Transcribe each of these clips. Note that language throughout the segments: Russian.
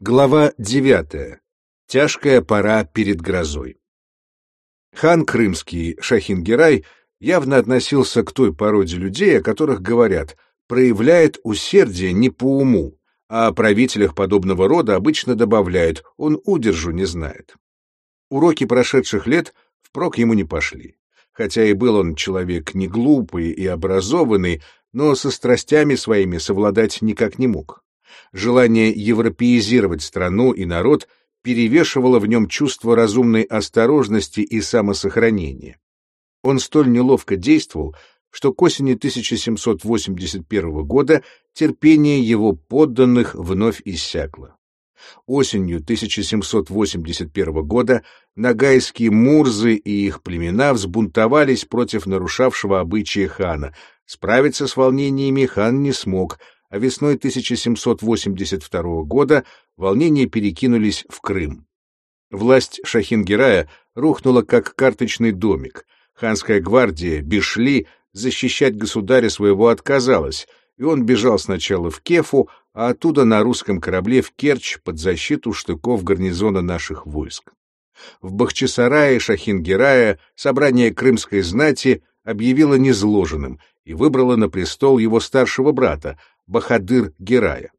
Глава 9. Тяжкая пора перед грозой. Хан Крымский Шахингерай явно относился к той породе людей, о которых говорят, проявляет усердие не по уму, а о правителях подобного рода обычно добавляют, он удержу не знает. Уроки прошедших лет впрок ему не пошли. Хотя и был он человек не глупый и образованный, но со страстями своими совладать никак не мог. Желание европеизировать страну и народ перевешивало в нем чувство разумной осторожности и самосохранения. Он столь неловко действовал, что к осени 1781 года терпение его подданных вновь иссякло. Осенью 1781 года нагайские мурзы и их племена взбунтовались против нарушавшего обычаи хана. Справиться с волнениями хан не смог, а весной 1782 года волнения перекинулись в Крым. Власть Шахингерая рухнула как карточный домик. Ханская гвардия Бишли защищать государя своего отказалась, и он бежал сначала в Кефу, а оттуда на русском корабле в Керчь под защиту штыков гарнизона наших войск. В Бахчисарае Шахингерая собрание крымской знати объявило незложенным и выбрало на престол его старшего брата, Бахадыр Герая.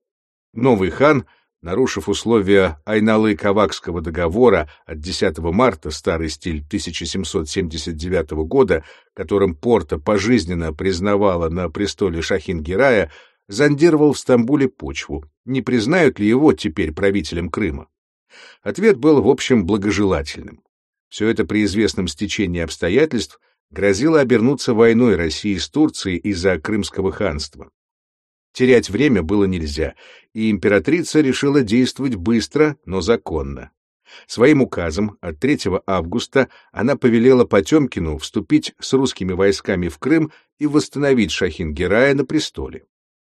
Новый хан, нарушив условия Айналы-Кавакского договора от 10 марта, старый стиль 1779 года, которым Порта пожизненно признавала на престоле Шахин-Герая, зондировал в Стамбуле почву, не признают ли его теперь правителем Крыма. Ответ был, в общем, благожелательным. Все это при известном стечении обстоятельств грозило обернуться войной России с Турцией из-за Крымского ханства. Терять время было нельзя, и императрица решила действовать быстро, но законно. Своим указом от 3 августа она повелела Потемкину вступить с русскими войсками в Крым и восстановить Шахин-Герая на престоле.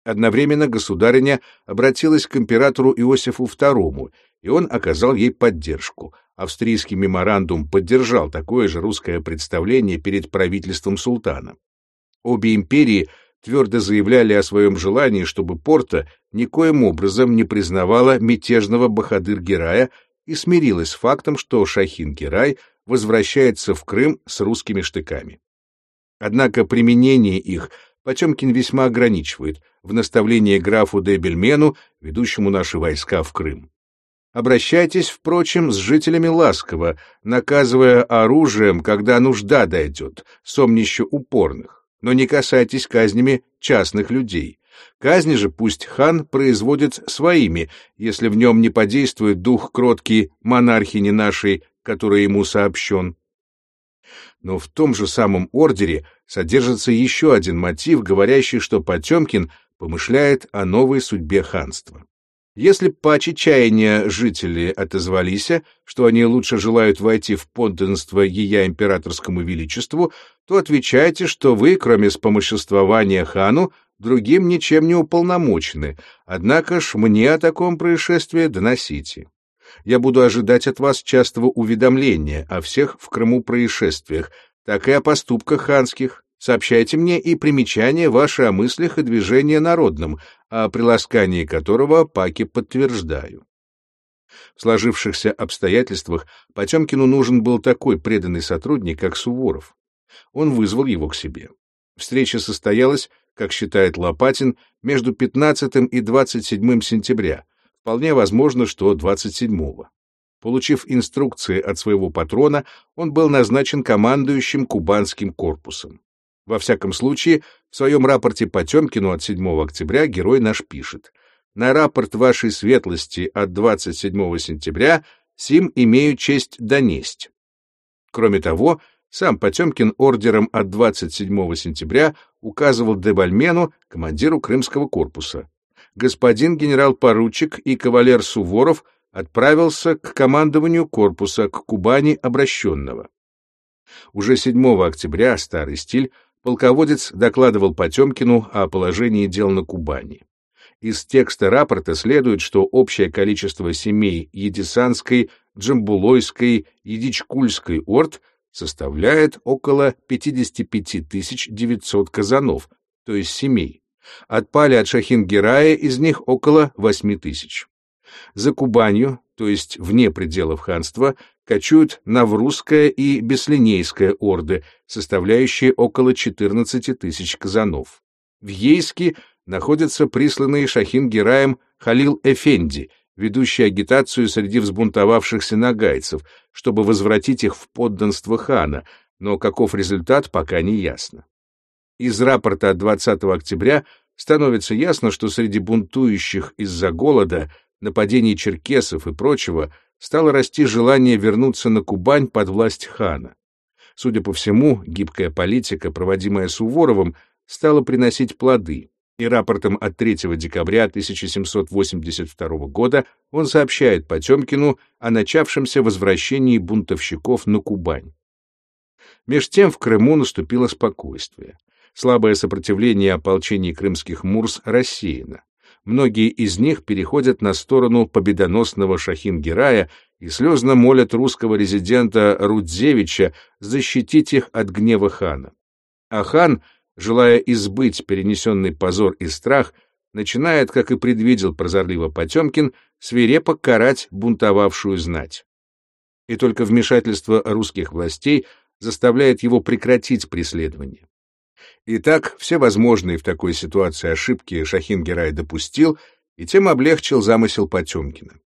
Одновременно государыня обратилась к императору Иосифу II, и он оказал ей поддержку. Австрийский меморандум поддержал такое же русское представление перед правительством султана. Обе империи — твердо заявляли о своем желании, чтобы Порта никоим образом не признавала мятежного Бахадыр-Герая и смирилась с фактом, что Шахин-Герай возвращается в Крым с русскими штыками. Однако применение их Потемкин весьма ограничивает в наставлении графу де Бельмену, ведущему наши войска в Крым. Обращайтесь, впрочем, с жителями ласково, наказывая оружием, когда нужда дойдет, сомнище упорных но не касайтесь казнями частных людей. Казни же пусть хан производит своими, если в нем не подействует дух кроткий монархини нашей, который ему сообщен. Но в том же самом ордере содержится еще один мотив, говорящий, что Потемкин помышляет о новой судьбе ханства. Если паче чаяния жители отозвались, что они лучше желают войти в подданство ея императорскому величеству, то отвечайте, что вы, кроме спомоществования хану, другим ничем не уполномочены, однако ж мне о таком происшествии доносите. Я буду ожидать от вас частого уведомления о всех в Крыму происшествиях, так и о поступках ханских, Сообщайте мне и примечания ваши о мыслях и движении народном, о приласкании которого паки подтверждаю. В сложившихся обстоятельствах Потемкину нужен был такой преданный сотрудник, как Суворов. Он вызвал его к себе. Встреча состоялась, как считает Лопатин, между 15 и 27 сентября, вполне возможно, что 27-го. Получив инструкции от своего патрона, он был назначен командующим Кубанским корпусом. Во всяком случае, в своем рапорте Потемкину от 7 октября герой наш пишет «На рапорт вашей светлости от 27 сентября сим имею честь донесть». Кроме того, сам Потемкин ордером от 27 сентября указывал Дебальмену, командиру Крымского корпуса. Господин генерал-поручик и кавалер Суворов отправился к командованию корпуса к Кубани обращенного. Уже 7 октября старый стиль полководец докладывал Потемкину о положении дел на Кубани. Из текста рапорта следует, что общее количество семей Едисанской, Джамбулойской, Едичкульской орд составляет около 55 900 казанов, то есть семей. Отпали от Шахингерая из них около 8 тысяч. За Кубанью, то есть вне пределов ханства, кочуют Наврусская и Беслинейская орды, составляющие около 14 тысяч казанов. В Ейске находятся присланные Шахин-Гераем Халил Эфенди, ведущий агитацию среди взбунтовавшихся нагайцев, чтобы возвратить их в подданство хана, но каков результат, пока не ясно. Из рапорта от 20 октября становится ясно, что среди бунтующих из-за голода, нападений черкесов и прочего стало расти желание вернуться на Кубань под власть хана. Судя по всему, гибкая политика, проводимая Суворовым, стала приносить плоды, и рапортом от 3 декабря 1782 года он сообщает Потемкину о начавшемся возвращении бунтовщиков на Кубань. Меж тем в Крыму наступило спокойствие. Слабое сопротивление ополчений крымских мурс рассеяно. Многие из них переходят на сторону победоносного Шахин-Герая и слезно молят русского резидента Рудзевича защитить их от гнева хана. А хан — желая избыть перенесенный позор и страх, начинает, как и предвидел прозорливо Потемкин, свирепо карать бунтовавшую знать. И только вмешательство русских властей заставляет его прекратить преследование. Итак, все возможные в такой ситуации ошибки Шахин-Герай допустил и тем облегчил замысел Потемкина.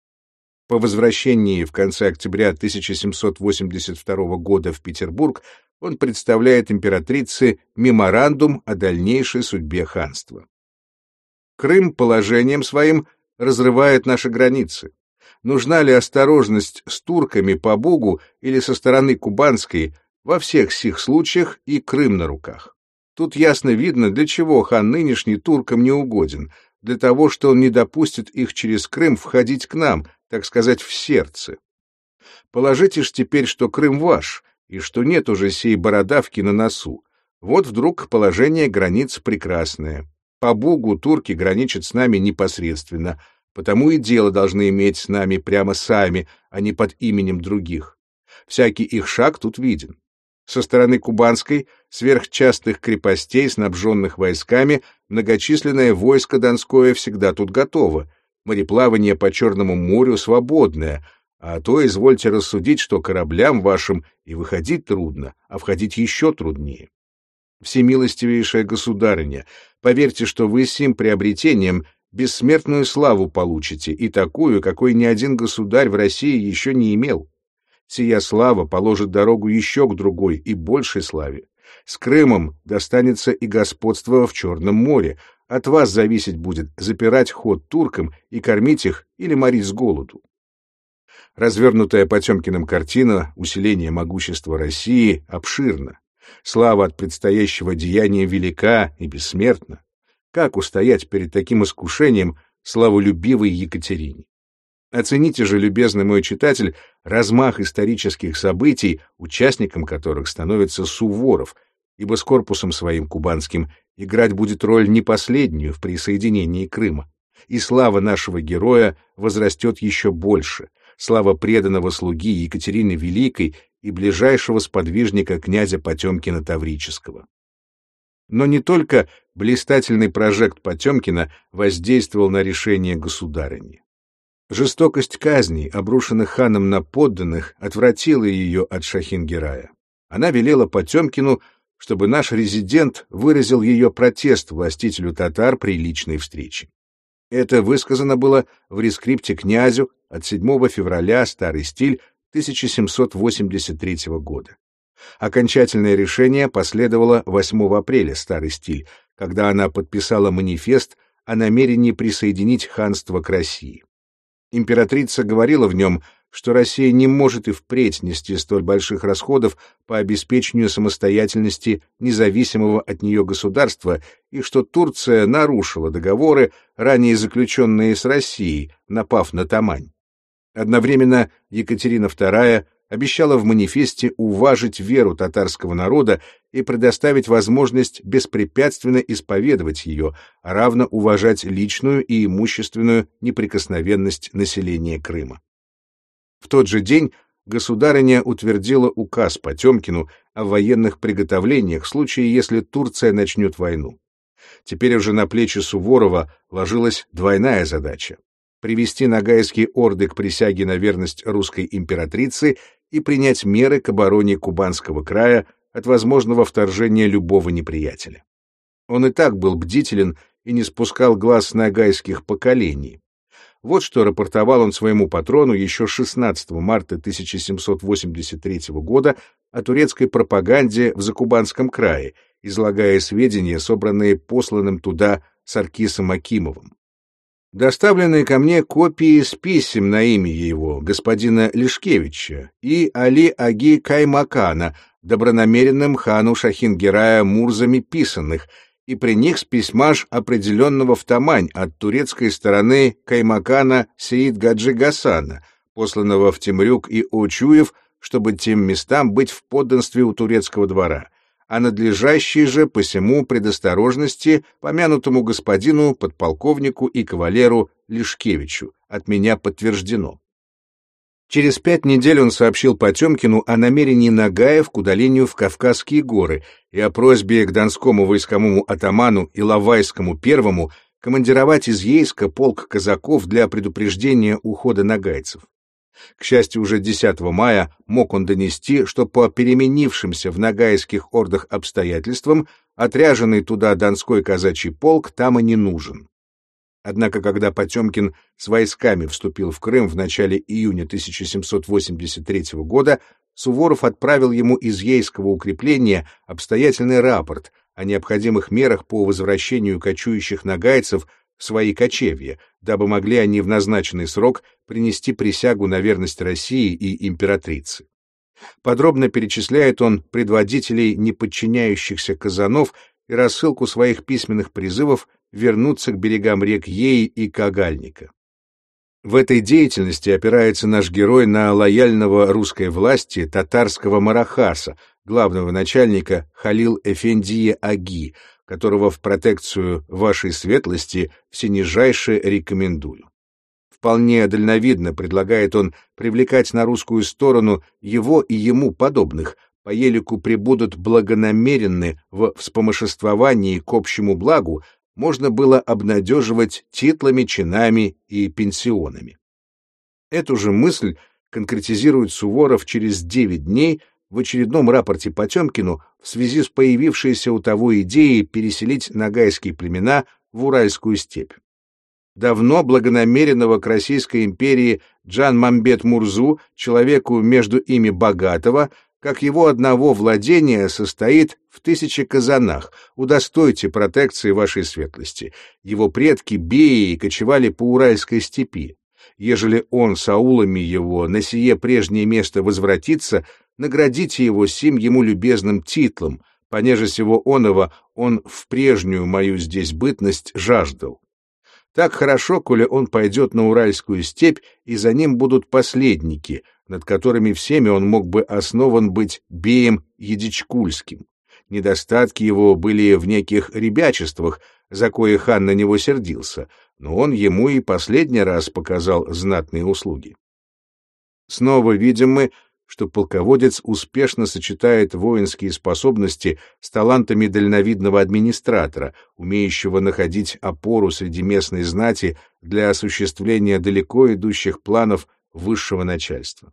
По возвращении в конце октября 1782 года в Петербург он представляет императрице меморандум о дальнейшей судьбе ханства. Крым положением своим разрывает наши границы. Нужна ли осторожность с турками по Бугу или со стороны Кубанской, во всех сих случаях и Крым на руках. Тут ясно видно, для чего хан нынешний туркам не угоден, для того, что он не допустит их через Крым входить к нам, так сказать, в сердце. Положите ж теперь, что Крым ваш, и что нет уже сей бородавки на носу. Вот вдруг положение границ прекрасное. По Бугу турки граничат с нами непосредственно, потому и дело должны иметь с нами прямо сами, а не под именем других. Всякий их шаг тут виден. Со стороны Кубанской, сверхчастых крепостей, снабженных войсками, многочисленное войско Донское всегда тут готово. Мореплавание по Черному морю свободное — а то извольте рассудить, что кораблям вашим и выходить трудно, а входить еще труднее. Всемилостивейшая государыня, поверьте, что вы сим приобретением бессмертную славу получите, и такую, какой ни один государь в России еще не имел. Сия слава положит дорогу еще к другой и большей славе. С Крымом достанется и господство в Черном море. От вас зависеть будет запирать ход туркам и кормить их или морить с голоду развернутая Потемкиным картина усиления могущества России обширна. Слава от предстоящего деяния велика и бессмертна. Как устоять перед таким искушением славолюбивой Екатерине? Оцените же, любезный мой читатель, размах исторических событий, участником которых становится Суворов, ибо с корпусом своим кубанским играть будет роль не последнюю в присоединении Крыма, и слава нашего героя возрастет еще больше — слава преданного слуги Екатерины Великой и ближайшего сподвижника князя Потемкина Таврического. Но не только блистательный прожект Потемкина воздействовал на решение государыни. Жестокость казней, обрушенных ханом на подданных, отвратила ее от Шахингерая. Она велела Потемкину, чтобы наш резидент выразил ее протест властителю татар при личной встрече. Это высказано было в рескрипте князю от 7 февраля, старый стиль, 1783 года. Окончательное решение последовало 8 апреля, старый стиль, когда она подписала манифест о намерении присоединить ханство к России. Императрица говорила в нем, что Россия не может и впредь нести столь больших расходов по обеспечению самостоятельности независимого от нее государства и что Турция нарушила договоры, ранее заключенные с Россией, напав на Тамань. Одновременно Екатерина II обещала в манифесте уважить веру татарского народа и предоставить возможность беспрепятственно исповедовать ее, а равно уважать личную и имущественную неприкосновенность населения Крыма. В тот же день государыня утвердила указ Потемкину о военных приготовлениях в случае, если Турция начнет войну. Теперь уже на плечи Суворова ложилась двойная задача привести нагайские орды к присяге на верность русской императрице и принять меры к обороне Кубанского края от возможного вторжения любого неприятеля. Он и так был бдителен и не спускал глаз с нагайских поколений. Вот что рапортовал он своему патрону еще 16 марта 1783 года о турецкой пропаганде в Закубанском крае, излагая сведения, собранные посланным туда Саркисом Акимовым. Доставленные ко мне копии с писем на имя его, господина Лишкевича, и Али Аги Каймакана, добронамеренным хану Шахингерая Мурзами писанных, и при них с письмаш определенного в Тамань от турецкой стороны Каймакана Сеид Гаджи Гасана, посланного в Темрюк и Очуев, чтобы тем местам быть в подданстве у турецкого двора, а надлежащей же посему предосторожности помянутому господину, подполковнику и кавалеру Лишкевичу, от меня подтверждено. Через пять недель он сообщил Потемкину о намерении Нагаев к удалению в Кавказские горы и о просьбе к донскому войсковому атаману Иловайскому первому командировать из Ейска полк казаков для предупреждения ухода нагайцев. К счастью, уже 10 мая мог он донести, что по переменившимся в нагайских ордах обстоятельствам отряженный туда донской казачий полк там и не нужен. Однако, когда Потемкин с войсками вступил в Крым в начале июня 1783 года, Суворов отправил ему из Ейского укрепления обстоятельный рапорт о необходимых мерах по возвращению кочующих нагайцев в свои кочевья, дабы могли они в назначенный срок принести присягу на верность России и императрице. Подробно перечисляет он предводителей неподчиняющихся казанов и рассылку своих письменных призывов вернуться к берегам рек Ей и Кагальника. В этой деятельности опирается наш герой на лояльного русской власти татарского Марахаса, главного начальника Халил Эфендия Аги, которого в протекцию вашей светлости всенижайше рекомендую. Вполне дальновидно предлагает он привлекать на русскую сторону его и ему подобных, по елику прибудут благонамеренны в вспомоществовании к общему благу, можно было обнадеживать титлами, чинами и пенсионами. Эту же мысль конкретизирует Суворов через 9 дней в очередном рапорте Потемкину в связи с появившейся у того идеей переселить нагайские племена в Уральскую степь. Давно благонамеренного к Российской империи Джан Мамбет Мурзу, человеку между ими богатого, как его одного владения состоит в тысяче казанах, удостойте протекции вашей светлости. Его предки Беи кочевали по Уральской степи. Ежели он с аулами его на сие прежнее место возвратится, наградите его сим ему любезным титлом, понеже сего оного он в прежнюю мою здесь бытность жаждал. Так хорошо, коли он пойдет на Уральскую степь, и за ним будут последники, над которыми всеми он мог бы основан быть Беем Едичкульским. Недостатки его были в неких ребячествах, за кое хан на него сердился, но он ему и последний раз показал знатные услуги. Снова видим мы, что полководец успешно сочетает воинские способности с талантами дальновидного администратора, умеющего находить опору среди местной знати для осуществления далеко идущих планов высшего начальства.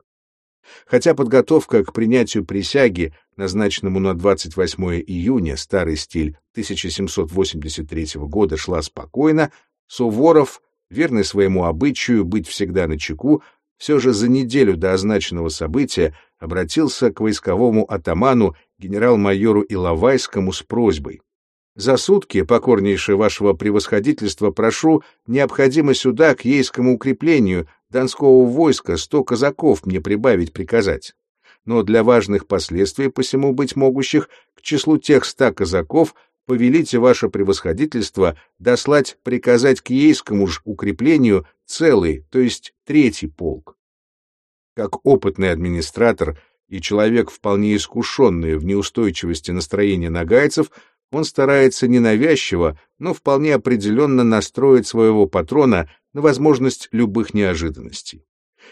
Хотя подготовка к принятию присяги, назначенному на 28 июня, старый стиль 1783 года, шла спокойно, Суворов, верный своему обычаю быть всегда на чеку, все же за неделю до означенного события обратился к войсковому атаману генерал-майору Иловайскому с просьбой. «За сутки, покорнейшее вашего превосходительства, прошу необходимо сюда, к ейскому укреплению, донского войска, сто казаков мне прибавить приказать. Но для важных последствий посему быть могущих, к числу тех ста казаков, повелите ваше превосходительство дослать приказать к ейскому ж укреплению целый, то есть третий полк. Как опытный администратор и человек, вполне искушенный в неустойчивости настроения нагайцев, он старается ненавязчиво, но вполне определенно настроить своего патрона на возможность любых неожиданностей.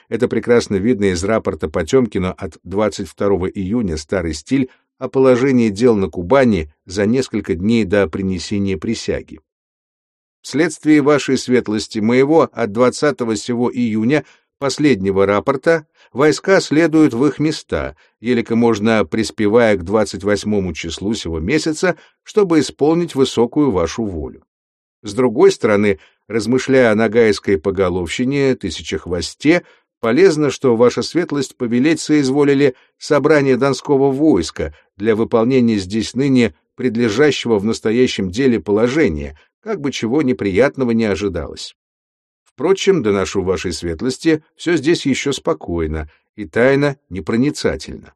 Это прекрасно видно из рапорта Потемкина от 22 июня «Старый стиль» о положении дел на Кубани за несколько дней до принесения присяги. Вследствие вашей светлости моего от 20 сего июня последнего рапорта войска следуют в их места, елико можно приспевая к 28 числу сего месяца, чтобы исполнить высокую вашу волю. С другой стороны, размышляя о Ногайской поголовщине, тысячехвосте, полезно, что ваша светлость повелеть соизволили собрание Донского войска для выполнения здесь ныне предлежащего в настоящем деле положения, как бы чего неприятного не ожидалось. Впрочем, доношу вашей светлости, все здесь еще спокойно и тайно непроницательно.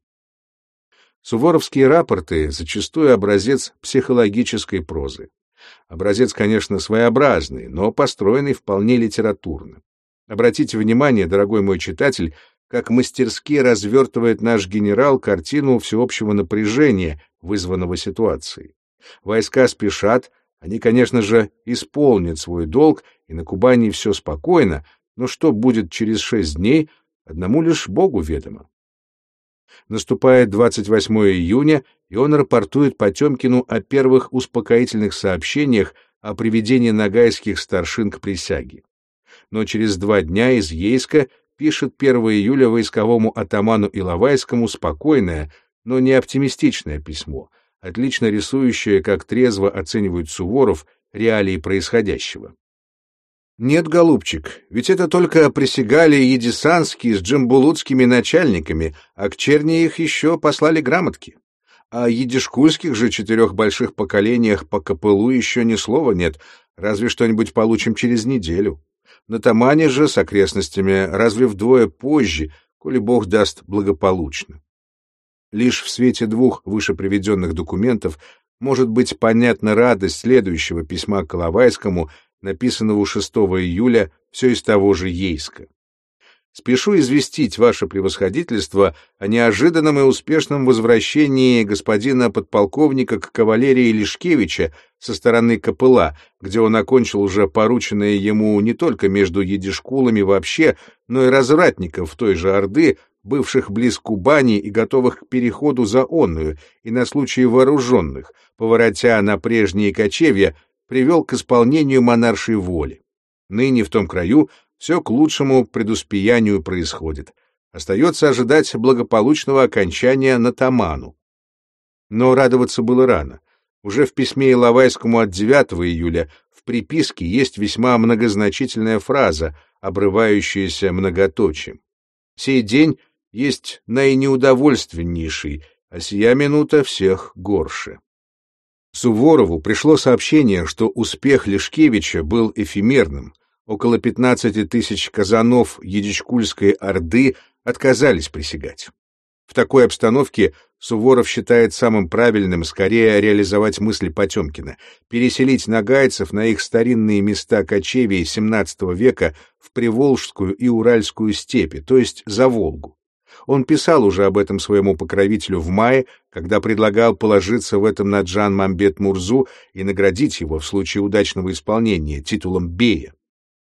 Суворовские рапорты зачастую образец психологической прозы. Образец, конечно, своеобразный, но построенный вполне литературно. Обратите внимание, дорогой мой читатель, как мастерски развертывает наш генерал картину всеобщего напряжения, вызванного ситуацией. Войска спешат, они, конечно же, исполнят свой долг, и на Кубани все спокойно, но что будет через шесть дней, одному лишь Богу ведомо. Наступает 28 июня, и он рапортует Потемкину о первых успокоительных сообщениях о приведении нагайских старшин к присяге. Но через два дня из Ейска пишет 1 июля войсковому атаману Иловайскому спокойное, но не оптимистичное письмо — отлично рисующая, как трезво оценивает Суворов реалии происходящего. Нет, голубчик, ведь это только присягали едисанские с джамбулутскими начальниками, а к черни их еще послали грамотки. О едишкульских же четырех больших поколениях по КПЛУ еще ни слова нет, разве что-нибудь получим через неделю. На Тамане же с окрестностями разве вдвое позже, коли Бог даст благополучно. Лишь в свете двух выше приведенных документов может быть понятна радость следующего письма Коловайскому, написанного 6 июля все из того же Ейска. Спешу известить ваше превосходительство о неожиданном и успешном возвращении господина подполковника к кавалерии Лишкевича со стороны Копыла, где он окончил уже порученное ему не только между едишкулами вообще, но и развратников той же Орды, бывших близ Кубани и готовых к переходу за онную, и на случай вооруженных, поворотя на прежние кочевья, привел к исполнению монаршей воли. Ныне в том краю все к лучшему предуспеянию происходит. Остается ожидать благополучного окончания на Таману. Но радоваться было рано. Уже в письме Иловайскому от 9 июля в приписке есть весьма многозначительная фраза, обрывающаяся многоточием. Сей день есть наинеудовольственнейший, а сия минута всех горше. Суворову пришло сообщение, что успех Лешкевича был эфемерным. Около 15 тысяч казанов Едичкульской Орды отказались присягать. В такой обстановке Суворов считает самым правильным скорее реализовать мысли Потемкина, переселить нагайцев на их старинные места кочевий XVII века в Приволжскую и Уральскую степи, то есть за Волгу. Он писал уже об этом своему покровителю в мае, когда предлагал положиться в этом на Джан Мамбет Мурзу и наградить его в случае удачного исполнения титулом Бея.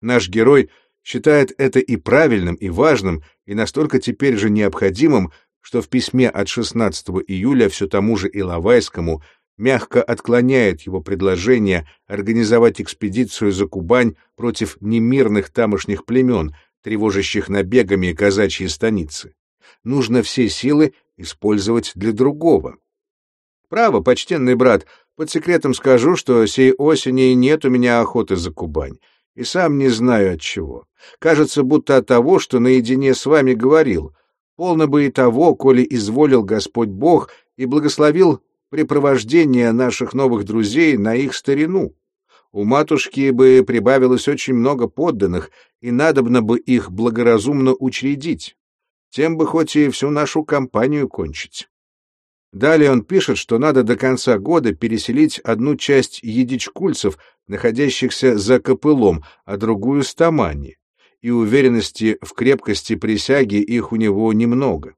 Наш герой считает это и правильным, и важным, и настолько теперь же необходимым, что в письме от 16 июля все тому же Иловайскому мягко отклоняет его предложение организовать экспедицию за Кубань против немирных тамошних племен, тревожащих набегами казачьи станицы нужно все силы использовать для другого. Право, почтенный брат, под секретом скажу, что сей осени нет у меня охоты за Кубань, и сам не знаю от чего. Кажется, будто от того, что наедине с вами говорил. Полно бы и того, коли изволил Господь Бог и благословил препровождение наших новых друзей на их старину. У матушки бы прибавилось очень много подданных, и надобно бы их благоразумно учредить. Тем бы хоть и всю нашу компанию кончить. Далее он пишет, что надо до конца года переселить одну часть едичкульцев, находящихся за Копылом, а другую — с Тамани, и уверенности в крепкости присяги их у него немного.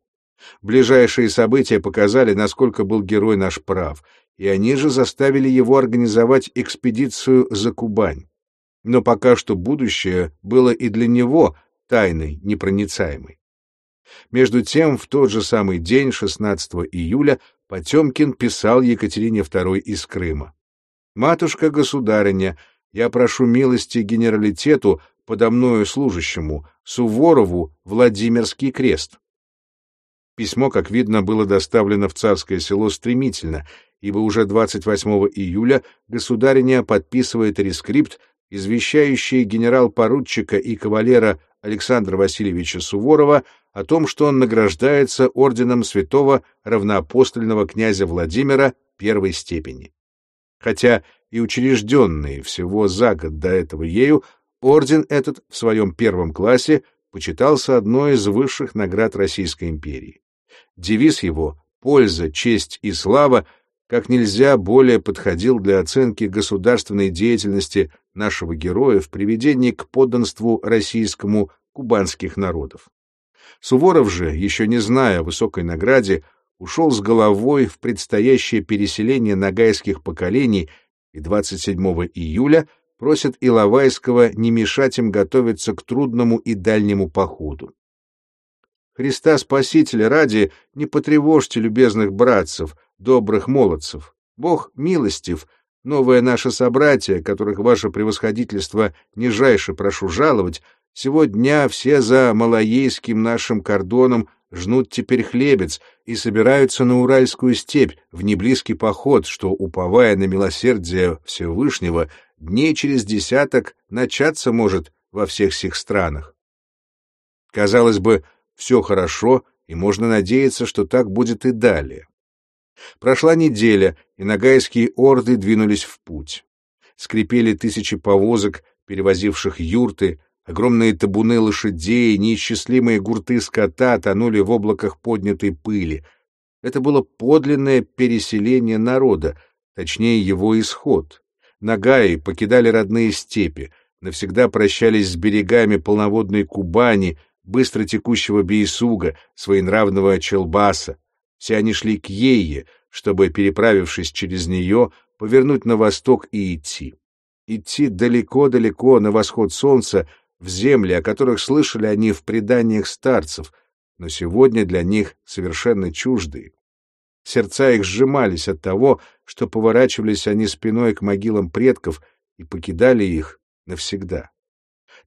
Ближайшие события показали, насколько был герой наш прав, и они же заставили его организовать экспедицию за Кубань. Но пока что будущее было и для него тайной, непроницаемой. Между тем, в тот же самый день, 16 июля, Потемкин писал Екатерине II из Крыма. «Матушка-государыня, я прошу милости генералитету подо мною служащему, Суворову, Владимирский крест. Письмо, как видно, было доставлено в царское село стремительно, ибо уже 28 июля государиня подписывает рескрипт, извещающий генерал-поручика и кавалера Александра Васильевича Суворова о том, что он награждается орденом святого равноапостольного князя Владимира первой степени. Хотя и учрежденный всего за год до этого ею, орден этот в своем первом классе почитался одной из высших наград Российской империи. Девиз его «Польза, честь и слава» как нельзя более подходил для оценки государственной деятельности нашего героя в приведении к подданству российскому кубанских народов. Суворов же, еще не зная о высокой награде, ушел с головой в предстоящее переселение нагайских поколений и 27 июля просит Иловайского не мешать им готовиться к трудному и дальнему походу. Христа Спасителя ради не потревожьте любезных братцев, добрых молодцев. Бог милостив, новое наше собратье, которых ваше превосходительство нижайше прошу жаловать, сегодня все за малоейским нашим кордоном жнут теперь хлебец и собираются на Уральскую степь в неблизкий поход, что, уповая на милосердие Всевышнего, дней через десяток начаться может во всех сих странах. Казалось бы, все хорошо, и можно надеяться, что так будет и далее. Прошла неделя, и нагайские орды двинулись в путь. Скрипели тысячи повозок, перевозивших юрты, огромные табуны лошадей, неисчислимые гурты скота тонули в облаках поднятой пыли. Это было подлинное переселение народа, точнее его исход. Нагаи покидали родные степи, навсегда прощались с берегами полноводной Кубани — быстро текущего Бейсуга, своенравного Челбаса. Все они шли к Ее, чтобы, переправившись через нее, повернуть на восток и идти. Идти далеко-далеко на восход солнца, в земли, о которых слышали они в преданиях старцев, но сегодня для них совершенно чуждые. Сердца их сжимались от того, что поворачивались они спиной к могилам предков и покидали их навсегда.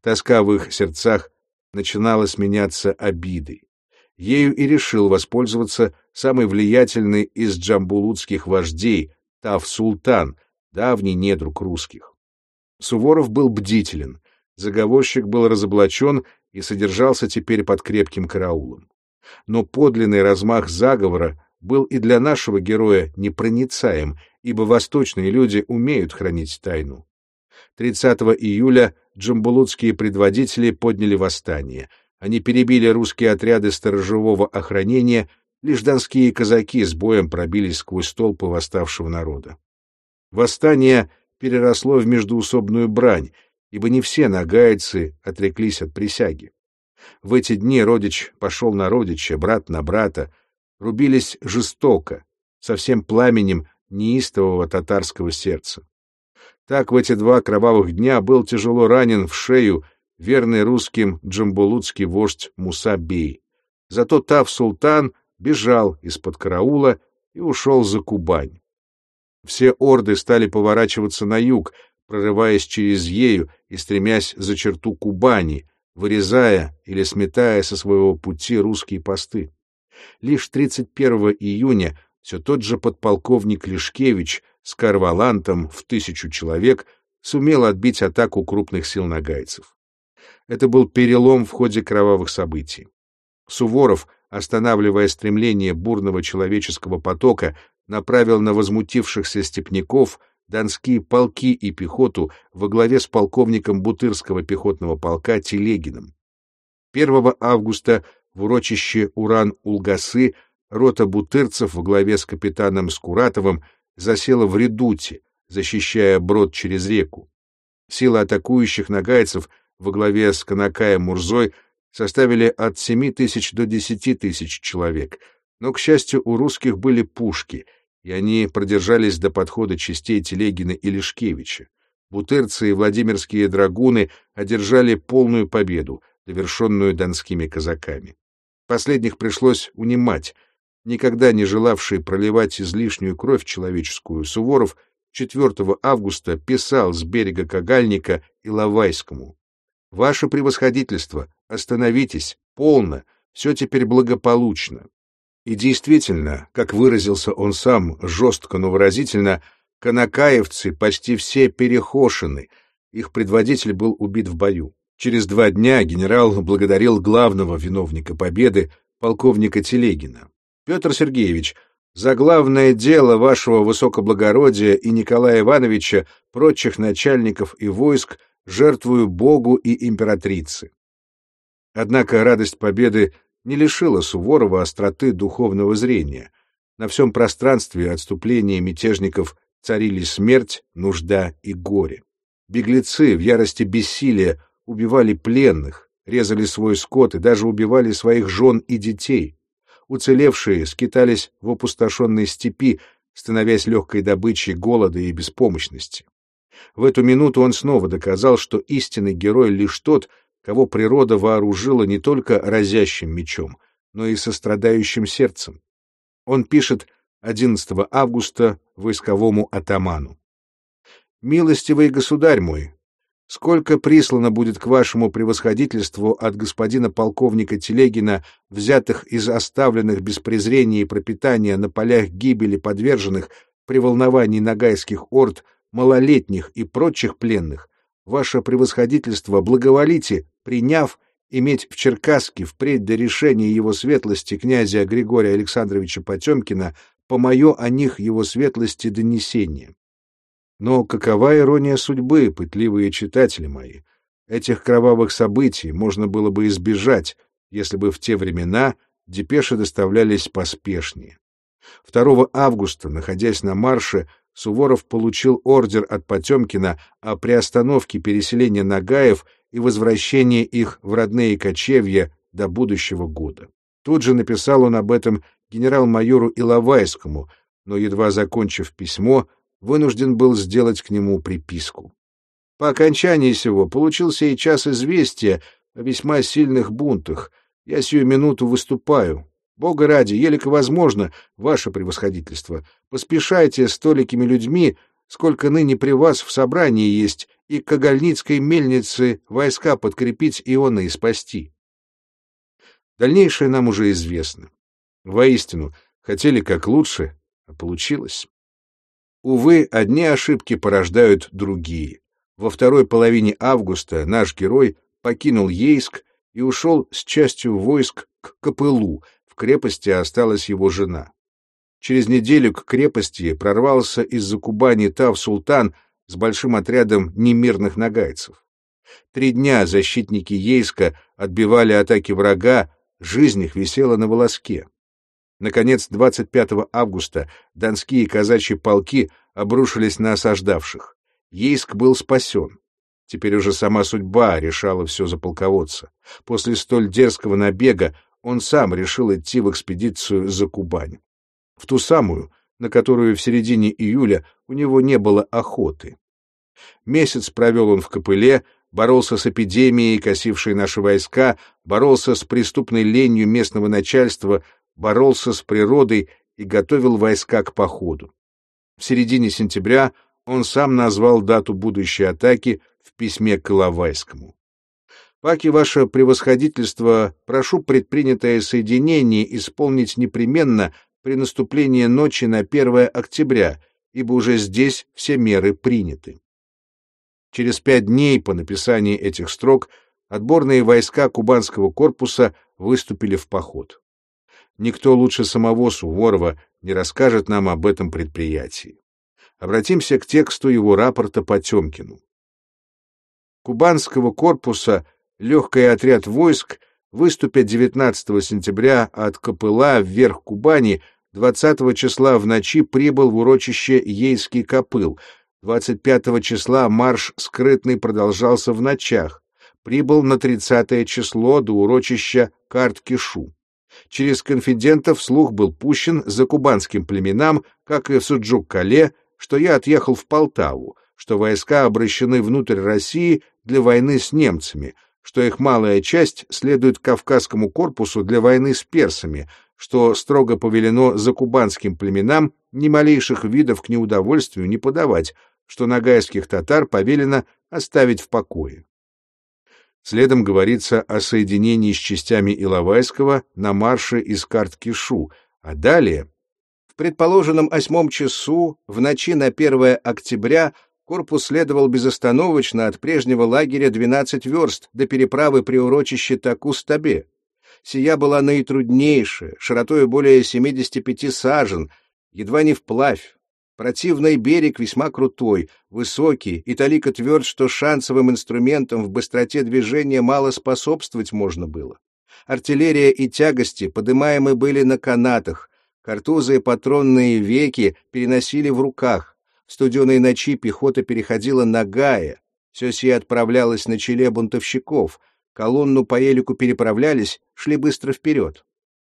Тоска в их сердцах начинала сменяться обидой. Ею и решил воспользоваться самый влиятельный из джамбулутских вождей, Тав-Султан, давний недруг русских. Суворов был бдителен, заговорщик был разоблачен и содержался теперь под крепким караулом. Но подлинный размах заговора был и для нашего героя непроницаем, ибо восточные люди умеют хранить тайну. 30 июля джамбулутские предводители подняли восстание. Они перебили русские отряды сторожевого охранения, лишь донские казаки с боем пробились сквозь толпы восставшего народа. Восстание переросло в междуусобную брань, ибо не все нагайцы отреклись от присяги. В эти дни родич пошел на родича, брат на брата, рубились жестоко, со всем пламенем неистового татарского сердца. Так в эти два кровавых дня был тяжело ранен в шею верный русским джамбулутский вождь Муса Бей. Зато Тав-Султан бежал из-под караула и ушел за Кубань. Все орды стали поворачиваться на юг, прорываясь через ею и стремясь за черту Кубани, вырезая или сметая со своего пути русские посты. Лишь 31 июня все тот же подполковник Лишкевич с карвалантом в тысячу человек сумел отбить атаку крупных сил нагайцев. Это был перелом в ходе кровавых событий. Суворов, останавливая стремление бурного человеческого потока, направил на возмутившихся степняков донские полки и пехоту во главе с полковником Бутырского пехотного полка Телегиным. 1 августа в урочище Уран-Улгасы рота бутырцев во главе с капитаном Скуратовым засела в редуте, защищая брод через реку. Силы атакующих нагайцев во главе с Канакаем Мурзой составили от 7 тысяч до 10 тысяч человек, но, к счастью, у русских были пушки, и они продержались до подхода частей Телегина и Лешкевича. Бутырцы и владимирские драгуны одержали полную победу, довершенную донскими казаками. Последних пришлось унимать, никогда не желавший проливать излишнюю кровь человеческую, Суворов 4 августа писал с берега Кагальника Иловайскому. «Ваше превосходительство, остановитесь, полно, все теперь благополучно». И действительно, как выразился он сам, жестко, но выразительно, канакаевцы почти все перехошены, их предводитель был убит в бою. Через два дня генерал благодарил главного виновника победы, полковника Телегина. Петр Сергеевич, за главное дело вашего высокоблагородия и Николая Ивановича, прочих начальников и войск, жертвую Богу и императрице. Однако радость победы не лишила Суворова остроты духовного зрения. На всем пространстве отступления мятежников царили смерть, нужда и горе. Беглецы в ярости бессилия убивали пленных, резали свой скот и даже убивали своих жен и детей. Уцелевшие скитались в опустошенной степи, становясь легкой добычей голода и беспомощности. В эту минуту он снова доказал, что истинный герой лишь тот, кого природа вооружила не только разящим мечом, но и сострадающим сердцем. Он пишет 11 августа войсковому атаману. «Милостивый государь мой, Сколько прислано будет к вашему превосходительству от господина полковника Телегина, взятых из оставленных без презрения и пропитания на полях гибели подверженных при волновании нагайских орд, малолетних и прочих пленных, ваше превосходительство благоволите, приняв, иметь в Черкасске впредь до решения его светлости князя Григория Александровича Потемкина по мое о них его светлости донесение. Но какова ирония судьбы, пытливые читатели мои? Этих кровавых событий можно было бы избежать, если бы в те времена депеши доставлялись поспешнее. 2 августа, находясь на марше, Суворов получил ордер от Потемкина о приостановке переселения Нагаев и возвращении их в родные кочевья до будущего года. Тут же написал он об этом генерал-майору Иловайскому, но, едва закончив письмо, вынужден был сделать к нему приписку. По окончании сего получил сей час известия о весьма сильных бунтах. Я сию минуту выступаю. Бога ради, елико возможно, ваше превосходительство, поспешайте с толикими людьми, сколько ныне при вас в собрании есть, и к Огольницкой мельнице войска подкрепить и он и спасти. Дальнейшее нам уже известно. Воистину, хотели как лучше, а получилось. Увы, одни ошибки порождают другие. Во второй половине августа наш герой покинул Ейск и ушел с частью войск к Копылу, в крепости осталась его жена. Через неделю к крепости прорвался из-за Кубани Тав-Султан с большим отрядом немирных нагайцев. Три дня защитники Ейска отбивали атаки врага, жизнь их висела на волоске. Наконец, 25 августа донские казачьи полки обрушились на осаждавших. Ейск был спасен. Теперь уже сама судьба решала все за полководца. После столь дерзкого набега он сам решил идти в экспедицию за Кубань. В ту самую, на которую в середине июля у него не было охоты. Месяц провел он в Копыле, боролся с эпидемией, косившей наши войска, боролся с преступной ленью местного начальства, боролся с природой и готовил войска к походу. В середине сентября он сам назвал дату будущей атаки в письме к Иловайскому. «Паки, ваше превосходительство, прошу предпринятое соединение исполнить непременно при наступлении ночи на 1 октября, ибо уже здесь все меры приняты». Через пять дней по написании этих строк отборные войска кубанского корпуса выступили в поход. Никто лучше самого Суворова не расскажет нам об этом предприятии. Обратимся к тексту его рапорта Потемкину. Кубанского корпуса легкий отряд войск выступят 19 сентября от Копыла вверх Кубани, 20 числа в ночи прибыл в урочище Ейский Копыл, 25 числа марш скрытный продолжался в ночах, прибыл на 30 число до урочища Карт-Кишу. Через конфидентов слух был пущен за кубанским племенам, как и в Суджук-Кале, что я отъехал в Полтаву, что войска обращены внутрь России для войны с немцами, что их малая часть следует Кавказскому корпусу для войны с персами, что строго повелено за кубанским племенам ни малейших видов к неудовольствию не подавать, что нагайских татар повелено оставить в покое. Следом говорится о соединении с частями Иловайского на марше из Карт-Кишу, а далее, в предположенном восьмом часу, в ночи на 1 октября, корпус следовал безостановочно от прежнего лагеря 12 верст до переправы при урочище Таку-Стабе. Сия была наитруднейшая, широтой более 75 сажен, едва не вплавь. Противный берег весьма крутой, высокий и талика тверд, что шансовым инструментом в быстроте движения мало способствовать можно было. Артиллерия и тягости подымаемы были на канатах, картузы и патронные веки переносили в руках. В студеной ночи пехота переходила на Гая. Все сие отправлялось на челе бунтовщиков. Колонну по елику переправлялись, шли быстро вперед.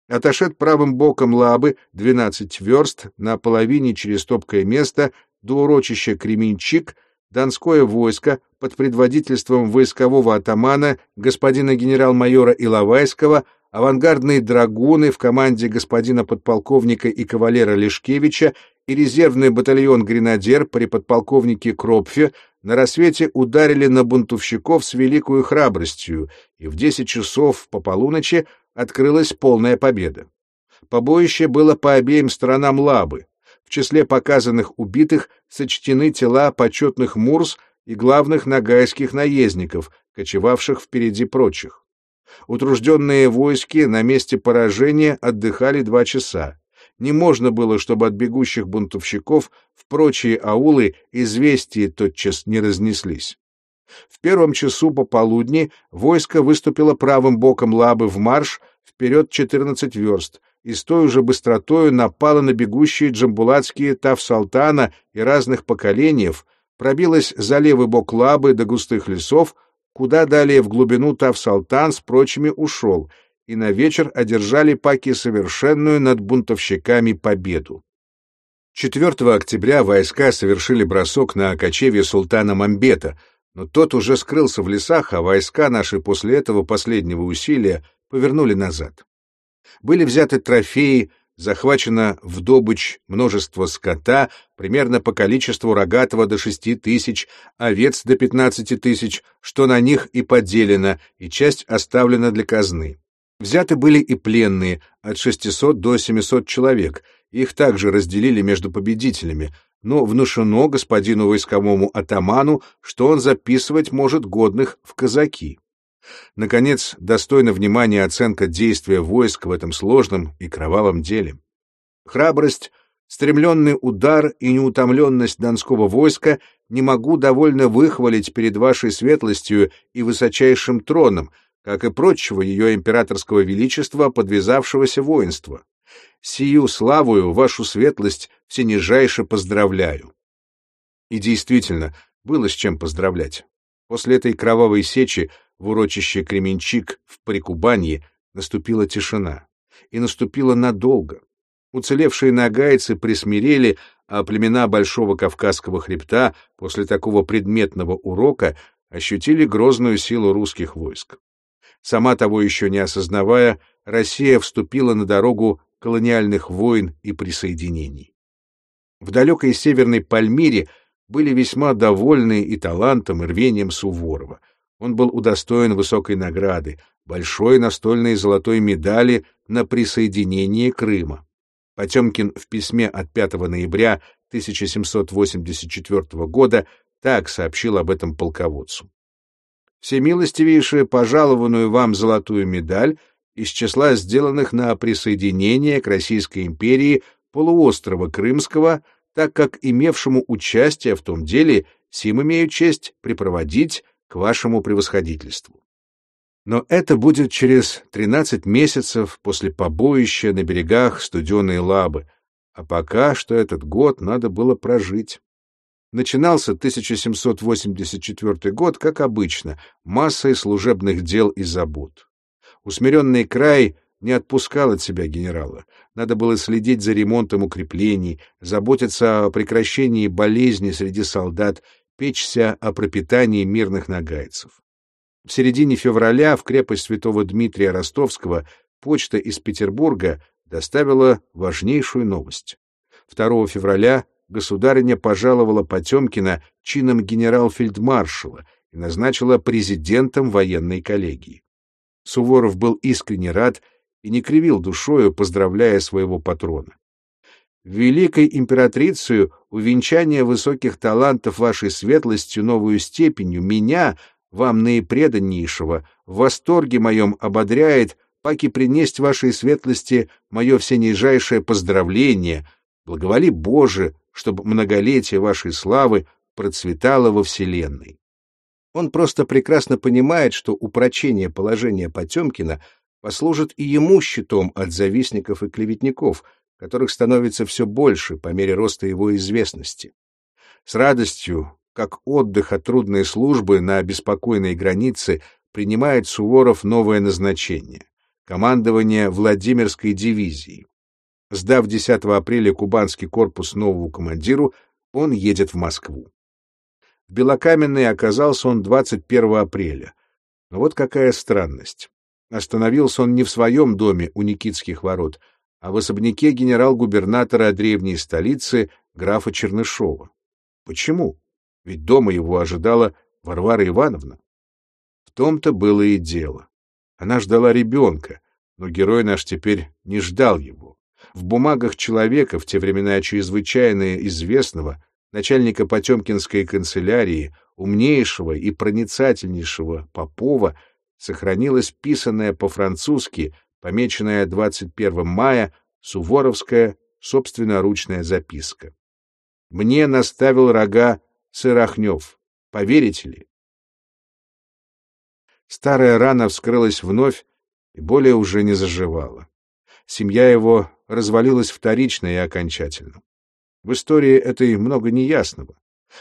Отошед правым боком лабы 12 верст на половине через топкое место до урочища Кременчик Донское войско под предводительством войскового атамана господина генерал-майора Иловайского, авангардные драгуны в команде господина подполковника и кавалера Лешкевича и резервный батальон гренадер при подполковнике Кропфе на рассвете ударили на бунтовщиков с великою храбростью, и в 10 часов по полуночи открылась полная победа. Побоище было по обеим сторонам Лабы. В числе показанных убитых сочтены тела почетных мурс и главных нагайских наездников, кочевавших впереди прочих. Утружденные войски на месте поражения отдыхали два часа. Не можно было, чтобы от бегущих бунтовщиков в прочие аулы известия тотчас не разнеслись. В первом часу пополудни войско выступило правым боком Лабы в марш вперед 14 верст и с той же быстротою напало на бегущие джамбулатские Тав-Салтана и разных поколений, пробилось за левый бок Лабы до густых лесов, куда далее в глубину Тав-Салтан с прочими ушел, и на вечер одержали паки совершенную над бунтовщиками победу. 4 октября войска совершили бросок на кочевье султана Мамбета — но тот уже скрылся в лесах, а войска наши после этого последнего усилия повернули назад. Были взяты трофеи, захвачено в добычь множество скота, примерно по количеству рогатого до шести тысяч, овец до пятнадцати тысяч, что на них и поделено, и часть оставлена для казны. Взяты были и пленные, от шестисот до семисот человек, их также разделили между победителями, но внушено господину войсковому атаману, что он записывать может годных в казаки. Наконец, достойна внимания оценка действия войск в этом сложном и кровавом деле. Храбрость, стремленный удар и неутомленность донского войска не могу довольно выхвалить перед вашей светлостью и высочайшим троном, как и прочего ее императорского величества, подвязавшегося воинства. Сию славую, вашу светлость, всенижайше поздравляю. И действительно, было с чем поздравлять. После этой кровавой сечи в урочище Кременчик в Прикубанье наступила тишина. И наступила надолго. Уцелевшие нагайцы присмирели, а племена Большого Кавказского хребта после такого предметного урока ощутили грозную силу русских войск. Сама того еще не осознавая, Россия вступила на дорогу колониальных войн и присоединений. В далекой северной Пальмире были весьма довольны и талантом, и рвением Суворова. Он был удостоен высокой награды, большой настольной золотой медали на присоединение Крыма. Потемкин в письме от 5 ноября 1784 года так сообщил об этом полководцу. «Всемилостивейшее пожалованную вам золотую медаль из числа сделанных на присоединение к Российской империи полуострова Крымского, так как имевшему участие в том деле сим имею честь припроводить к вашему превосходительству. Но это будет через 13 месяцев после побоища на берегах студеной Лабы, а пока что этот год надо было прожить. Начинался 1784 год, как обычно, массой служебных дел и забот. Усмиренный край не отпускал от себя генерала. Надо было следить за ремонтом укреплений, заботиться о прекращении болезни среди солдат, печься о пропитании мирных нагайцев. В середине февраля в крепость святого Дмитрия Ростовского почта из Петербурга доставила важнейшую новость. 2 февраля государиня пожаловала Потемкина чином генерал-фельдмаршала и назначила президентом военной коллегии. Суворов был искренне рад и не кривил душою, поздравляя своего патрона. Великой императрицею увенчание высоких талантов вашей светлостью новую степенью меня, вам наипреданнейшего, в восторге моем ободряет, паки принесть вашей светлости мое всенижайшее поздравление, благоволи Боже, чтобы многолетие вашей славы процветало во вселенной. Он просто прекрасно понимает, что упрочение положения Потемкина послужит и ему щитом от завистников и клеветников, которых становится все больше по мере роста его известности. С радостью, как отдых от трудной службы на беспокойной границе, принимает Суворов новое назначение — командование Владимирской дивизии. Сдав 10 апреля кубанский корпус новому командиру, он едет в Москву. В Белокаменной оказался он 21 апреля. Но вот какая странность. Остановился он не в своем доме у Никитских ворот, а в особняке генерал-губернатора древней столицы графа Чернышова. Почему? Ведь дома его ожидала Варвара Ивановна. В том-то было и дело. Она ждала ребенка, но герой наш теперь не ждал его. В бумагах человека, в те времена чрезвычайно известного, начальника Потемкинской канцелярии, умнейшего и проницательнейшего Попова, сохранилась писанная по-французски, помеченная 21 мая, суворовская собственноручная записка. «Мне наставил рога Сырохнев. Поверите ли?» Старая рана вскрылась вновь и более уже не заживала. Семья его развалилась вторично и окончательно. В истории этой много неясного.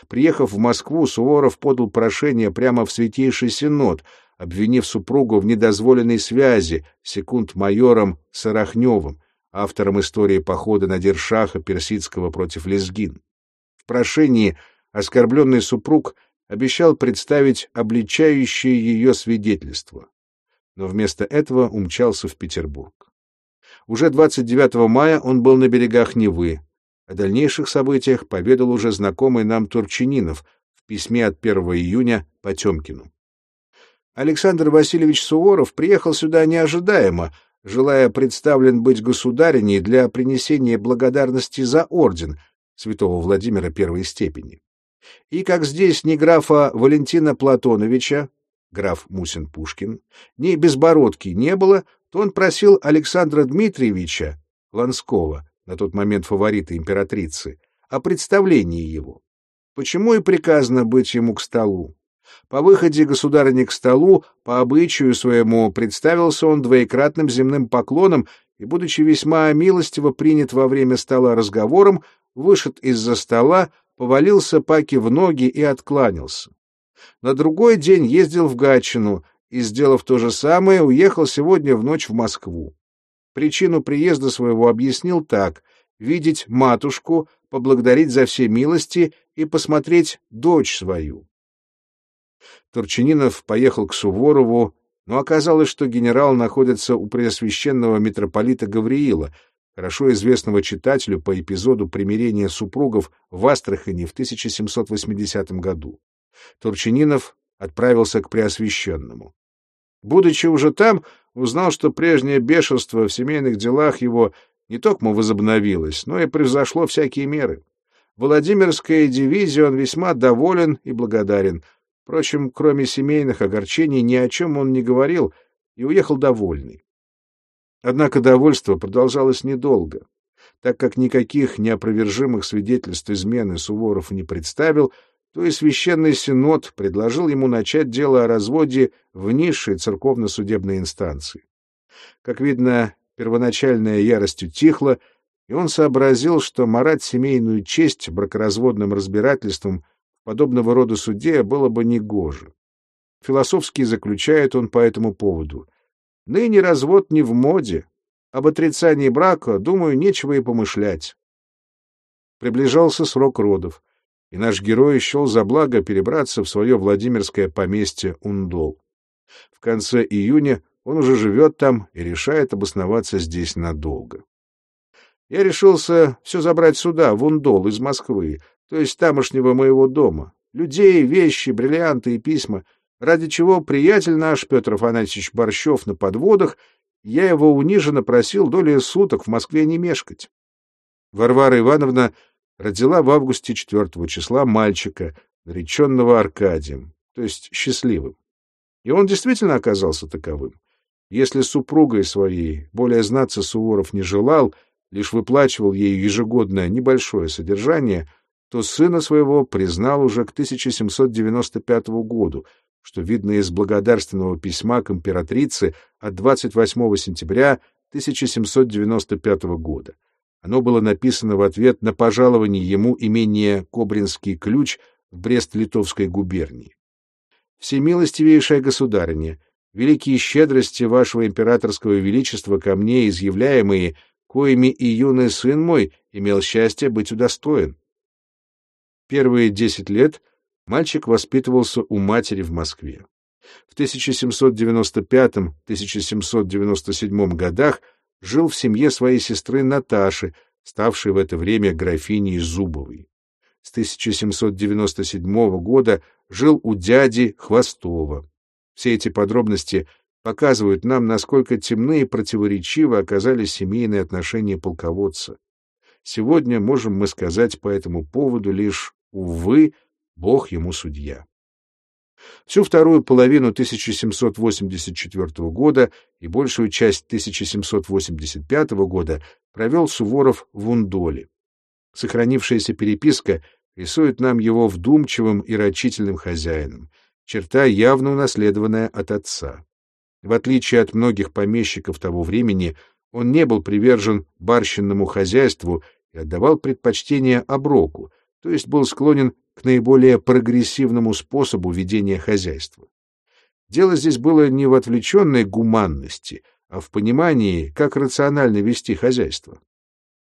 Приехав в Москву, Суворов подал прошение прямо в Святейший Синод, обвинив супругу в недозволенной связи секунд-майором Сарахневым, автором истории похода на Дершаха Персидского против Лезгин. В прошении оскорбленный супруг обещал представить обличающее ее свидетельство, но вместо этого умчался в Петербург. Уже 29 мая он был на берегах Невы, о дальнейших событиях поведал уже знакомый нам Турчининов в письме от 1 июня Потемкину. Александр Васильевич Суворов приехал сюда неожидаемо, желая представлен быть государиней для принесения благодарности за орден святого Владимира первой степени. И как здесь ни графа Валентина Платоновича, граф Мусин-Пушкин, ни Безбородки не было, то он просил Александра Дмитриевича Ланского на тот момент фаворита императрицы, о представлении его. Почему и приказано быть ему к столу? По выходе государыни к столу, по обычаю своему, представился он двоекратным земным поклоном и, будучи весьма милостиво принят во время стола разговором, вышед из-за стола, повалился Паки в ноги и откланялся. На другой день ездил в Гатчину и, сделав то же самое, уехал сегодня в ночь в Москву. Причину приезда своего объяснил так — видеть матушку, поблагодарить за все милости и посмотреть дочь свою. Турчининов поехал к Суворову, но оказалось, что генерал находится у преосвященного митрополита Гавриила, хорошо известного читателю по эпизоду примирения супругов в Астрахани в 1780 году. Турчининов отправился к преосвященному. Будучи уже там, узнал, что прежнее бешенство в семейных делах его не только возобновилось, но и превзошло всякие меры. Владимирской дивизии он весьма доволен и благодарен. Впрочем, кроме семейных огорчений, ни о чем он не говорил и уехал довольный. Однако довольство продолжалось недолго. Так как никаких неопровержимых свидетельств измены Суворов не представил, то и Священный Синод предложил ему начать дело о разводе в низшей церковно-судебной инстанции. Как видно, первоначальная ярость утихла, и он сообразил, что марать семейную честь бракоразводным разбирательством подобного рода суде было бы негоже. Философски заключает он по этому поводу. Ныне развод не в моде. Об отрицании брака, думаю, нечего и помышлять. Приближался срок родов и наш герой счел за благо перебраться в свое Владимирское поместье Ундол. В конце июня он уже живет там и решает обосноваться здесь надолго. Я решился все забрать сюда, в Ундол, из Москвы, то есть тамошнего моего дома. Людей, вещи, бриллианты и письма, ради чего приятель наш, Петр Афанасьевич Борщев, на подводах, я его униженно просил доли суток в Москве не мешкать. Варвара Ивановна родила в августе 4 числа мальчика, нареченного Аркадием, то есть счастливым. И он действительно оказался таковым. Если супругой своей более знаться Суворов не желал, лишь выплачивал ей ежегодное небольшое содержание, то сына своего признал уже к 1795 году, что видно из благодарственного письма к императрице от 28 сентября 1795 года. Оно было написано в ответ на пожалование ему имение Кобринский ключ в Брест-Литовской губернии. «Всемилостивейшая государыня, великие щедрости вашего императорского величества ко мне, изъявляемые, коими и юный сын мой имел счастье быть удостоен». Первые десять лет мальчик воспитывался у матери в Москве. В 1795-1797 годах жил в семье своей сестры Наташи, ставшей в это время графиней Зубовой. С 1797 года жил у дяди Хвостова. Все эти подробности показывают нам, насколько темны и противоречивы оказались семейные отношения полководца. Сегодня можем мы сказать по этому поводу лишь «увы, Бог ему судья». Всю вторую половину 1784 года и большую часть 1785 года провел Суворов в Ундоле. Сохранившаяся переписка рисует нам его вдумчивым и рачительным хозяином, черта, явно унаследованная от отца. В отличие от многих помещиков того времени, он не был привержен барщинному хозяйству и отдавал предпочтение оброку, то есть был склонен к наиболее прогрессивному способу ведения хозяйства. Дело здесь было не в отвлеченной гуманности, а в понимании, как рационально вести хозяйство.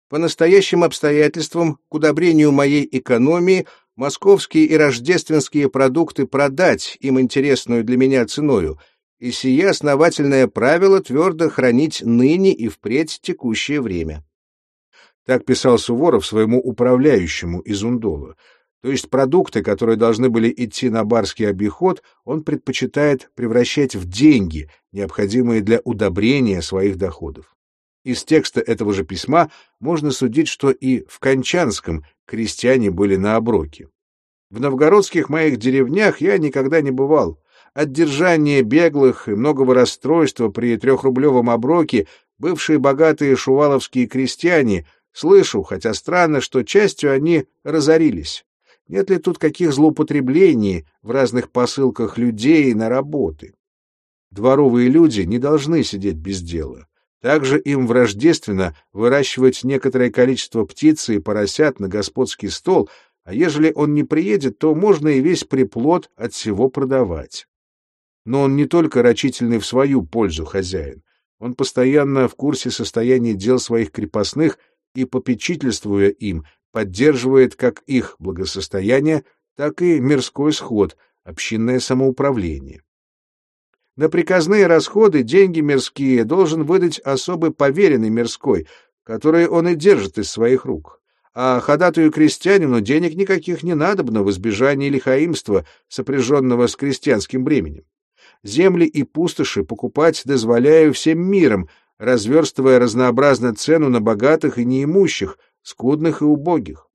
По настоящим обстоятельствам, к удобрению моей экономии, московские и рождественские продукты продать им интересную для меня ценою, и сие основательное правило твердо хранить ныне и впредь текущее время. Так писал Суворов своему управляющему из Ундола. То есть продукты, которые должны были идти на барский обиход, он предпочитает превращать в деньги, необходимые для удобрения своих доходов. Из текста этого же письма можно судить, что и в Кончанском крестьяне были на оброке. В новгородских моих деревнях я никогда не бывал. От держания беглых и многого расстройства при трехрублевом оброке бывшие богатые шуваловские крестьяне слышу, хотя странно, что частью они разорились. Нет ли тут каких злоупотреблений в разных посылках людей на работы? Дворовые люди не должны сидеть без дела. Также им враждественно выращивать некоторое количество птицы и поросят на господский стол, а ежели он не приедет, то можно и весь приплод от всего продавать. Но он не только рачительный в свою пользу хозяин, он постоянно в курсе состояния дел своих крепостных и, попечительствуя им, поддерживает как их благосостояние, так и мирской сход, общинное самоуправление. На приказные расходы деньги мирские должен выдать особый поверенный мирской, который он и держит из своих рук. А ходатую крестьянину денег никаких не надобно в избежании лихаимства, сопряженного с крестьянским бременем. Земли и пустоши покупать дозволяю всем миром, разверстывая разнообразно цену на богатых и неимущих, скудных и убогих.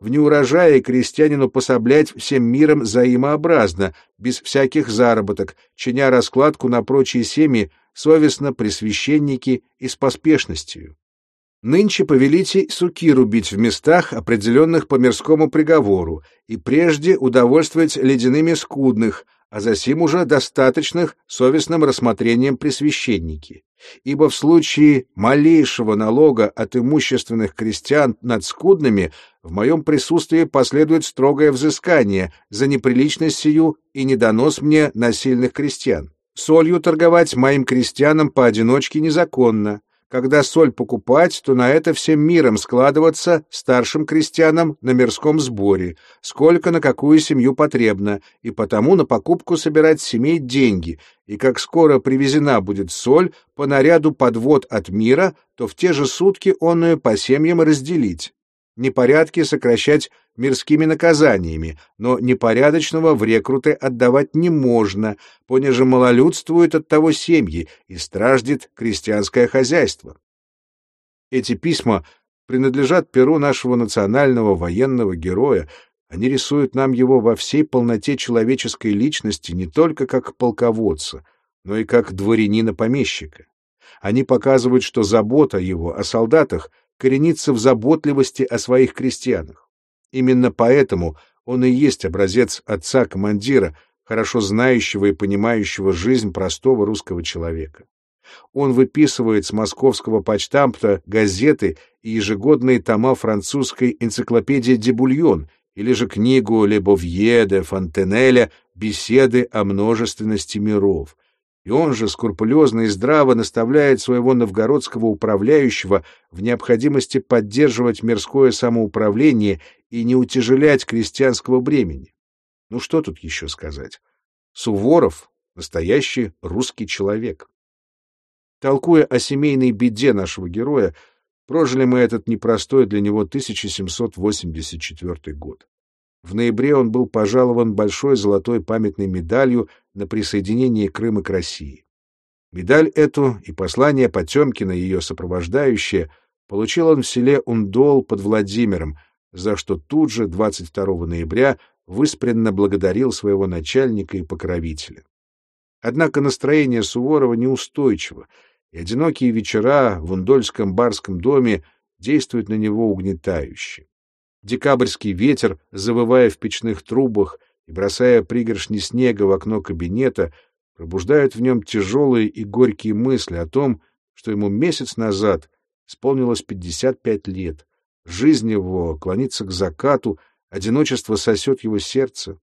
В неурожае крестьянину пособлять всем миром взаимообразно, без всяких заработок, чиня раскладку на прочие семьи, совестно при священнике и с поспешностью. Нынче повелите суки рубить в местах, определенных по мирскому приговору, и прежде удовольствовать ледяными скудных, а засим уже достаточных совестным рассмотрением при священнике ибо в случае малейшего налога от имущественных крестьян над скудными в моем присутствии последует строгое взыскание за неприличность сию и недонос мне насильных крестьян. Солью торговать моим крестьянам поодиночке незаконно, Когда соль покупать, то на это всем миром складываться старшим крестьянам на мирском сборе, сколько на какую семью потребно, и потому на покупку собирать семей деньги, и как скоро привезена будет соль по наряду подвод от мира, то в те же сутки онную по семьям разделить. Непорядки сокращать мирскими наказаниями, но непорядочного в рекруты отдавать не можно, понеже малолюдствуют от того семьи и страждет крестьянское хозяйство. Эти письма принадлежат перу нашего национального военного героя, они рисуют нам его во всей полноте человеческой личности не только как полководца, но и как дворянина-помещика. Они показывают, что забота его о солдатах коренится в заботливости о своих крестьянах. Именно поэтому он и есть образец отца-командира, хорошо знающего и понимающего жизнь простого русского человека. Он выписывает с московского почтамта газеты и ежегодные тома французской энциклопедии «Дебульон» или же книгу Лебовье де Фонтенеля «Беседы о множественности миров», и он же скрупулезно и здраво наставляет своего новгородского управляющего в необходимости поддерживать мирское самоуправление и не утяжелять крестьянского бремени. Ну что тут еще сказать? Суворов — настоящий русский человек. Толкуя о семейной беде нашего героя, прожили мы этот непростой для него 1784 год. В ноябре он был пожалован большой золотой памятной медалью на присоединение Крыма к России. Медаль эту и послание Потемкина, ее сопровождающее, получил он в селе Ундол под Владимиром, за что тут же, 22 ноября, выспренно благодарил своего начальника и покровителя. Однако настроение Суворова неустойчиво, и одинокие вечера в Ундольском барском доме действуют на него угнетающе. Декабрьский ветер, завывая в печных трубах и бросая пригоршни снега в окно кабинета, пробуждают в нем тяжелые и горькие мысли о том, что ему месяц назад исполнилось 55 лет, жизнь его клонится к закату, одиночество сосет его сердце.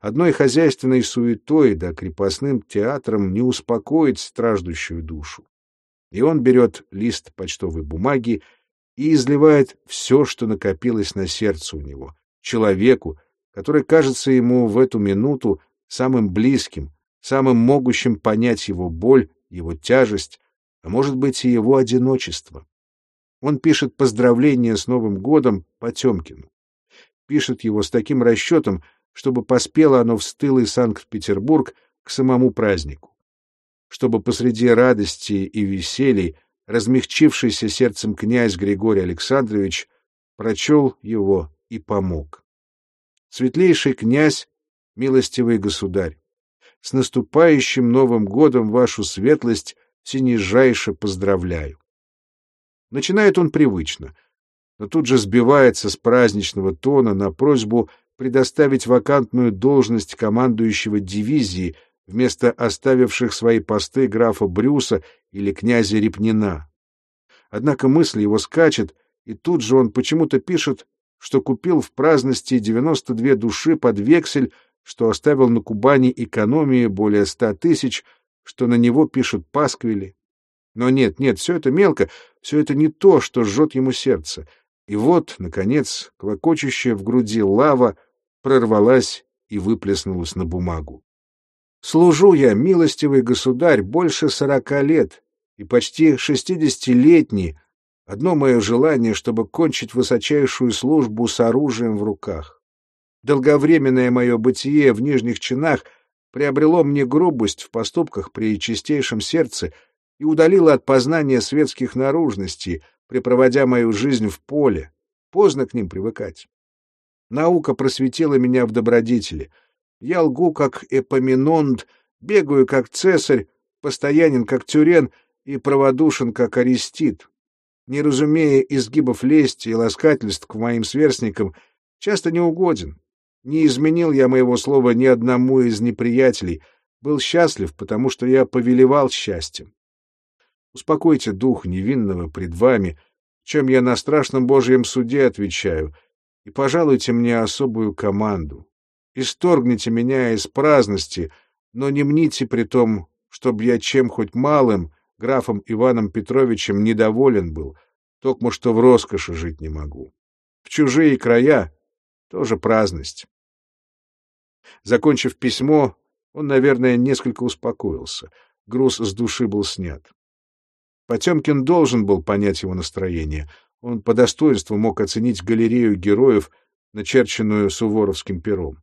Одной хозяйственной суетой да крепостным театром не успокоить страждущую душу. И он берет лист почтовой бумаги и изливает все, что накопилось на сердце у него, человеку, который кажется ему в эту минуту самым близким, самым могущим понять его боль, его тяжесть, а может быть и его одиночество. Он пишет поздравление с Новым годом Потемкину. Пишет его с таким расчетом, чтобы поспело оно в стылый Санкт-Петербург к самому празднику. Чтобы посреди радости и веселий размягчившийся сердцем князь Григорий Александрович прочел его и помог. Светлейший князь, милостивый государь, с наступающим Новым годом вашу светлость синежайше поздравляю. Начинает он привычно, но тут же сбивается с праздничного тона на просьбу предоставить вакантную должность командующего дивизии вместо оставивших свои посты графа Брюса или князя Репнина. Однако мысль его скачет, и тут же он почему-то пишет, что купил в праздности 92 души под вексель, что оставил на Кубани экономии более ста тысяч, что на него пишут пасквили. Но нет, нет, все это мелко, все это не то, что жжет ему сердце. И вот, наконец, клокочущая в груди лава прорвалась и выплеснулась на бумагу. Служу я, милостивый государь, больше сорока лет, и почти шестидесятилетний. Одно мое желание, чтобы кончить высочайшую службу с оружием в руках. Долговременное мое бытие в нижних чинах приобрело мне грубость в поступках при чистейшем сердце и удалило от познания светских наружностей, препроводя мою жизнь в поле. Поздно к ним привыкать. Наука просветила меня в добродетели — я лгу, как Эпоминонд, бегаю, как цесарь, постоянен, как тюрен, и праводушен, как арестит. Не разумея изгибов лести и ласкательств к моим сверстникам, часто неугоден. Не изменил я моего слова ни одному из неприятелей, был счастлив, потому что я повелевал счастьем. Успокойте дух невинного пред вами, чем я на страшном Божьем суде отвечаю, и пожалуйте мне особую команду. Исторгните меня из праздности, но не мните при том, чтоб я чем хоть малым графом Иваном Петровичем недоволен был, только что в роскоши жить не могу. В чужие края тоже праздность. Закончив письмо, он, наверное, несколько успокоился. Груз с души был снят. Потемкин должен был понять его настроение. Он по достоинству мог оценить галерею героев, начерченную суворовским пером.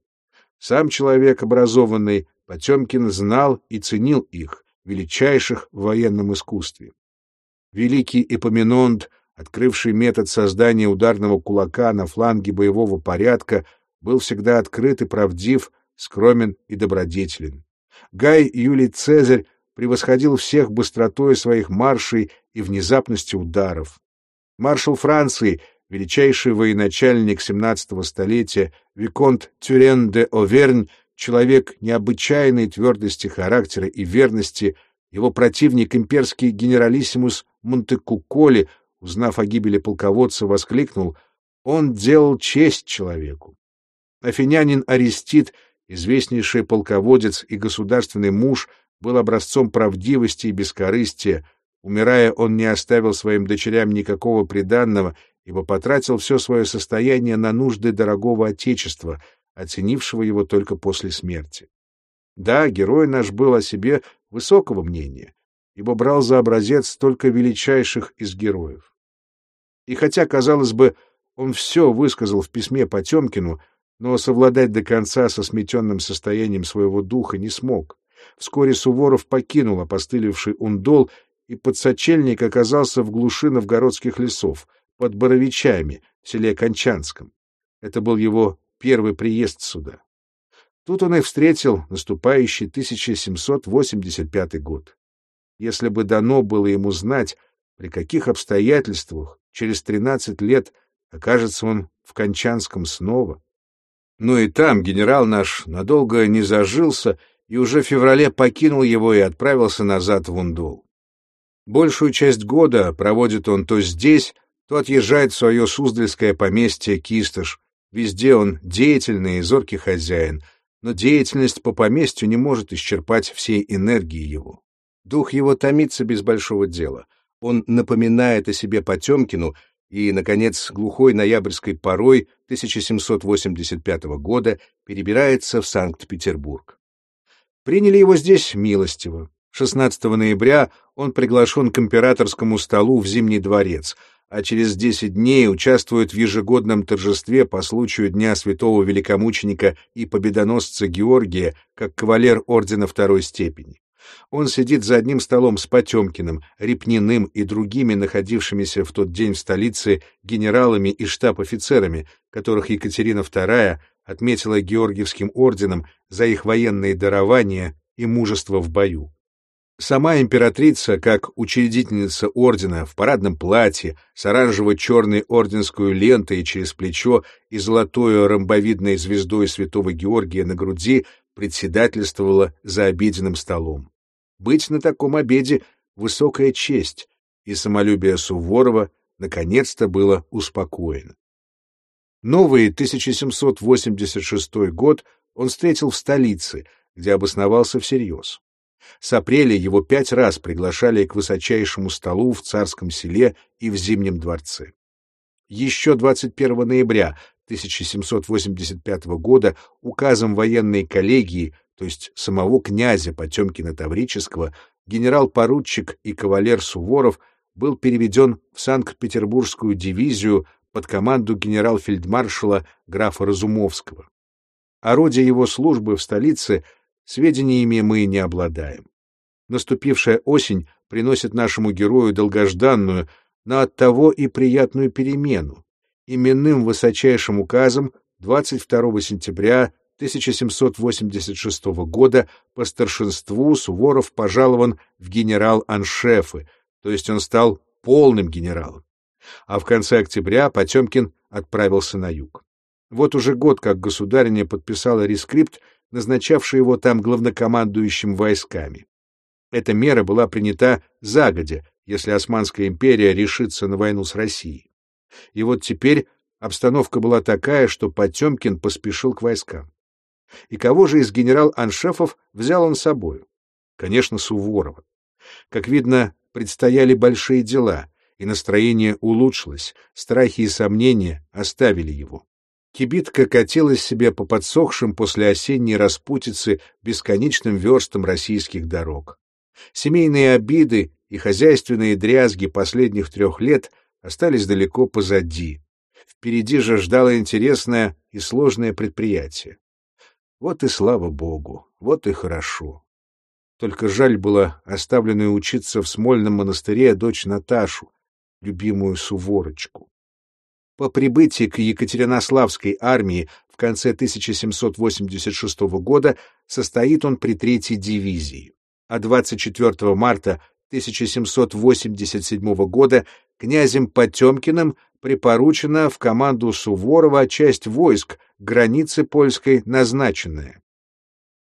Сам человек образованный, Потемкин знал и ценил их, величайших в военном искусстве. Великий Эпоминонт — открывший метод создания ударного кулака на фланге боевого порядка, был всегда открыт и правдив, скромен и добродетелен. Гай Юлий Цезарь превосходил всех быстротой своих маршей и внезапностью ударов. Маршал Франции, величайший военачальник XVII столетия, Виконт Тюрен де Овернь, человек необычайной твердости характера и верности, его противник, имперский генералиссимус Монтекуколи, узнав о гибели полководца, воскликнул «Он делал честь человеку». Афинянин Арестит, известнейший полководец и государственный муж, был образцом правдивости и бескорыстия. Умирая, он не оставил своим дочерям никакого приданного, ибо потратил все свое состояние на нужды дорогого Отечества, оценившего его только после смерти. Да, герой наш был о себе высокого мнения, ибо брал за образец только величайших из героев. И хотя, казалось бы, он все высказал в письме Потемкину, но совладать до конца со сметенным состоянием своего духа не смог. Вскоре Суворов покинул опостылевший Ундол, и подсочельник оказался в глуши новгородских лесов, под Боровичами, в селе Кончанском. Это был его первый приезд сюда. Тут он и встретил наступающий 1785 год. Если бы дано было ему знать, при каких обстоятельствах через тринадцать лет окажется он в Кончанском снова. Но и там генерал наш надолго не зажился и уже в феврале покинул его и отправился назад в Ундол. Большую часть года проводит он то здесь, то отъезжает в свое суздальское поместье Кистыш. Везде он деятельный и зоркий хозяин, но деятельность по поместью не может исчерпать всей энергии его. Дух его томится без большого дела — он напоминает о себе Потемкину и, наконец, глухой ноябрьской порой 1785 года перебирается в Санкт-Петербург. Приняли его здесь милостиво. 16 ноября он приглашен к императорскому столу в Зимний дворец, а через 10 дней участвует в ежегодном торжестве по случаю Дня святого великомученика и победоносца Георгия как кавалер ордена второй степени. Он сидит за одним столом с Потемкиным, Репниным и другими находившимися в тот день в столице генералами и штаб-офицерами, которых Екатерина II отметила Георгиевским орденом за их военные дарования и мужество в бою. Сама императрица, как учредительница ордена, в парадном платье, с оранжево-черной орденской лентой через плечо и золотой ромбовидной звездой святого Георгия на груди, председательствовала за обеденным столом. Быть на таком обеде — высокая честь, и самолюбие Суворова наконец-то было успокоено. Новый 1786 год он встретил в столице, где обосновался всерьез. С апреля его пять раз приглашали к высочайшему столу в царском селе и в Зимнем дворце. Еще 21 ноября 1785 года указом военной коллегии то есть самого князя Потемкина Таврического, генерал-поручик и кавалер Суворов был переведен в Санкт-Петербургскую дивизию под команду генерал-фельдмаршала графа Разумовского. О роде его службы в столице сведениями мы не обладаем. Наступившая осень приносит нашему герою долгожданную, но оттого и приятную перемену. Именным высочайшим указом 22 сентября 1786 года по старшинству Суворов пожалован в генерал-аншефы, то есть он стал полным генералом. А в конце октября Потемкин отправился на юг. Вот уже год, как государиня подписала рескрипт, назначавший его там главнокомандующим войсками. Эта мера была принята загодя, если Османская империя решится на войну с Россией. И вот теперь обстановка была такая, что Потемкин поспешил к войскам. И кого же из генерал-аншефов взял он с собою? Конечно, Суворова. Как видно, предстояли большие дела, и настроение улучшилось, страхи и сомнения оставили его. Кибитка катилась себе по подсохшим после осенней распутицы бесконечным верстам российских дорог. Семейные обиды и хозяйственные дрязги последних трех лет остались далеко позади. Впереди же ждало интересное и сложное предприятие. Вот и слава богу, вот и хорошо. Только жаль было оставленную учиться в Смольном монастыре дочь Наташу, любимую Суворочку. По прибытии к Екатеринославской армии в конце 1786 года состоит он при третьей дивизии, а 24 марта 1787 года князем Потемкиным припоручена в команду Суворова часть войск, границы польской назначенная.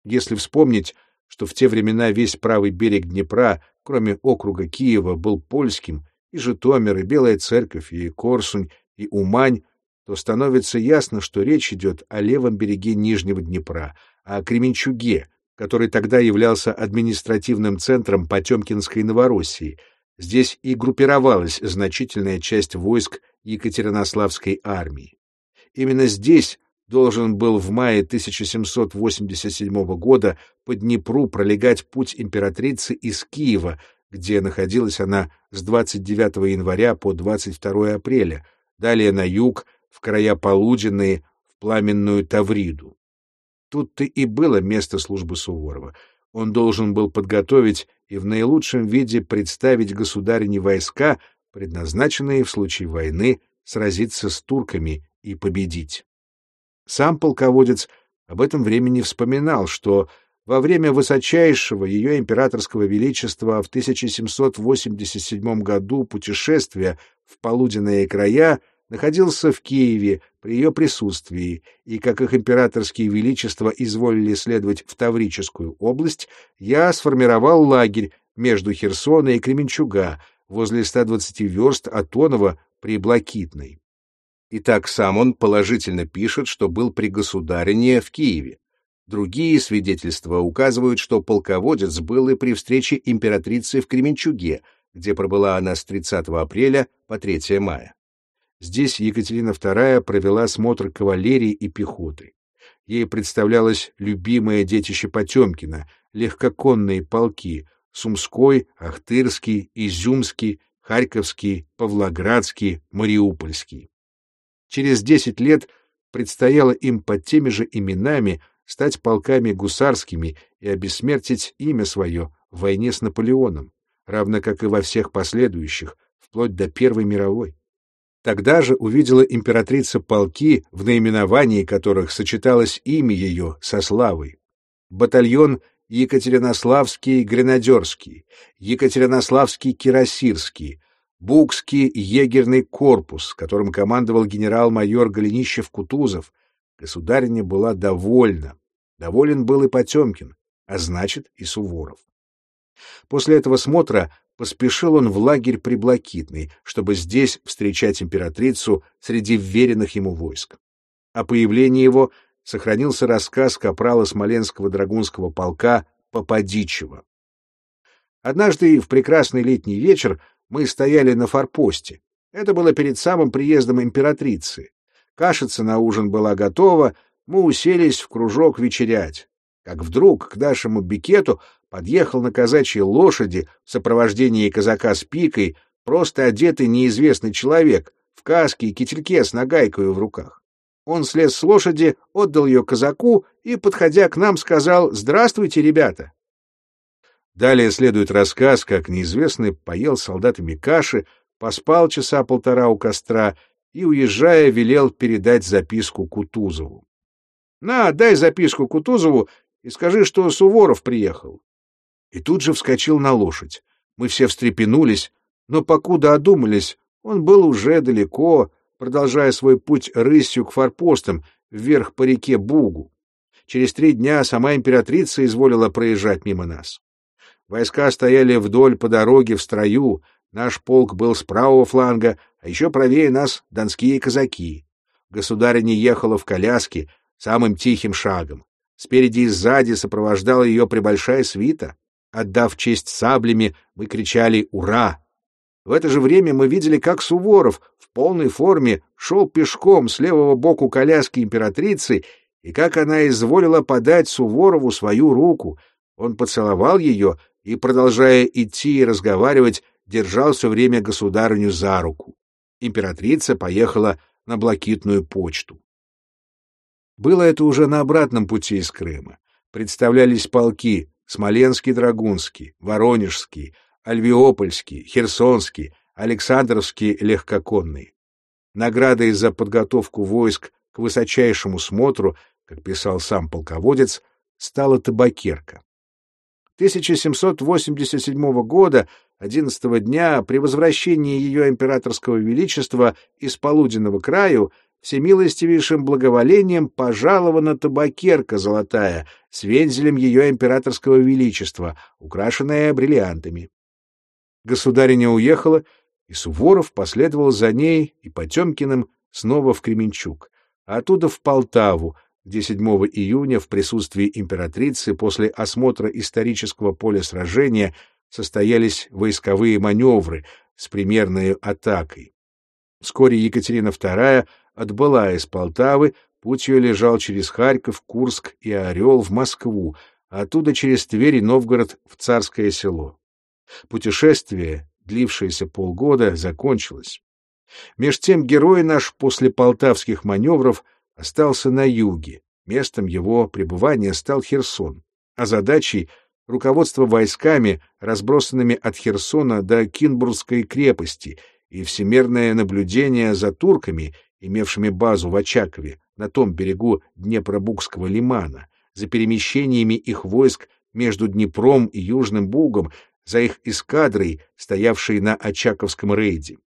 Если вспомнить, что в те времена весь правый берег Днепра, кроме округа Киева, был польским, и Житомир, и Белая Церковь, и Корсунь, и Умань, то становится ясно, что речь идет о левом береге Нижнего Днепра, о Кременчуге, который тогда являлся административным центром Потемкинской Новороссии. Здесь и группировалась значительная часть войск Екатеринославской армии. Именно здесь должен был в мае 1787 года по Днепру пролегать путь императрицы из Киева, где находилась она с 29 января по 22 апреля, далее на юг, в края полуденные, в пламенную Тавриду. Тут-то и было место службы Суворова. Он должен был подготовить и в наилучшем виде представить государине войска, предназначенные в случае войны сразиться с турками и победить. Сам полководец об этом времени вспоминал, что во время высочайшего ее императорского величества в 1787 году путешествия в полуденные края находился в Киеве при ее присутствии, и, как их императорские величества изволили следовать в Таврическую область, я сформировал лагерь между Херсона и Кременчуга, возле 120 верст от Онова при Блакитной. Итак, сам он положительно пишет, что был при государине в Киеве. Другие свидетельства указывают, что полководец был и при встрече императрицы в Кременчуге, где пробыла она с 30 апреля по 3 мая. Здесь Екатерина II провела смотр кавалерии и пехоты. Ей представлялось любимое детище Потемкина, легкоконные полки — Сумской, Ахтырский, Изюмский, Харьковский, Павлоградский, Мариупольский. Через десять лет предстояло им под теми же именами стать полками гусарскими и обессмертить имя свое в войне с Наполеоном, равно как и во всех последующих, вплоть до Первой мировой. Тогда же увидела императрица полки, в наименовании которых сочеталось имя ее со славой. Батальон Екатеринославский гренадерский, Екатеринославский кирасирский, Букский егерный корпус, которым командовал генерал-майор Голенищев-Кутузов. Государиня была довольна. Доволен был и Потемкин, а значит и Суворов. После этого смотра поспешил он в лагерь Приблокитный, чтобы здесь встречать императрицу среди вверенных ему войск. О появлении его сохранился рассказ капрала Смоленского драгунского полка Попадичева. Однажды в прекрасный летний вечер мы стояли на форпосте. Это было перед самым приездом императрицы. Кашица на ужин была готова, мы уселись в кружок вечерять. Как вдруг к нашему бикету подъехал на казачьей лошади в сопровождении казака с пикой, просто одетый неизвестный человек, в каске и кительке с нагайкой в руках. Он слез с лошади, отдал ее казаку и, подходя к нам, сказал «Здравствуйте, ребята!». Далее следует рассказ, как неизвестный поел солдатами каши, поспал часа полтора у костра и, уезжая, велел передать записку Кутузову. — На, дай записку Кутузову и скажи, что Суворов приехал и тут же вскочил на лошадь. Мы все встрепенулись, но покуда одумались, он был уже далеко, продолжая свой путь рысью к форпостам, вверх по реке Бугу. Через три дня сама императрица изволила проезжать мимо нас. Войска стояли вдоль по дороге в строю, наш полк был с правого фланга, а еще правее нас донские казаки. Государыня ехала в коляске самым тихим шагом. Спереди и сзади сопровождала ее прибольшая свита. Отдав честь саблями, мы кричали «Ура!». В это же время мы видели, как Суворов в полной форме шел пешком с левого боку коляски императрицы и как она изволила подать Суворову свою руку. Он поцеловал ее и, продолжая идти и разговаривать, держал все время государыню за руку. Императрица поехала на блокитную почту. Было это уже на обратном пути из Крыма. Представлялись полки Смоленский, Драгунский, Воронежский, Альвиопольский, Херсонский, Александровский легкоконный. Наградой за подготовку войск к высочайшему смотру, как писал сам полководец, стала табакерка. 1787 года, 11 дня, при возвращении ее императорского величества из полуденного краю, всемилостивейшим благоволением пожалована табакерка золотая с вензелем ее императорского величества, украшенная бриллиантами. Государиня уехала, и Суворов последовал за ней и Потемкиным снова в Кременчуг, а оттуда в Полтаву, где 7 июня в присутствии императрицы после осмотра исторического поля сражения состоялись войсковые маневры с примерной атакой. Вскоре Екатерина II отбыла из Полтавы, путь ее лежал через Харьков, Курск и Орел в Москву, а оттуда через Тверь и Новгород в Царское село. Путешествие, длившееся полгода, закончилось. Меж тем герой наш после полтавских маневров остался на юге. Местом его пребывания стал Херсон, а задачей — руководство войсками, разбросанными от Херсона до Кинбургской крепости, и всемерное наблюдение за турками имевшими базу в Очакове, на том берегу Днепробукского лимана, за перемещениями их войск между Днепром и Южным Бугом, за их эскадрой, стоявшей на Очаковском рейде.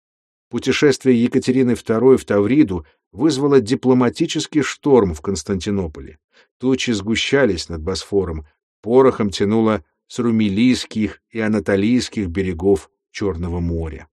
Путешествие Екатерины II в Тавриду вызвало дипломатический шторм в Константинополе. Тучи сгущались над Босфором, порохом тянуло с румилийских и анатолийских берегов Черного моря.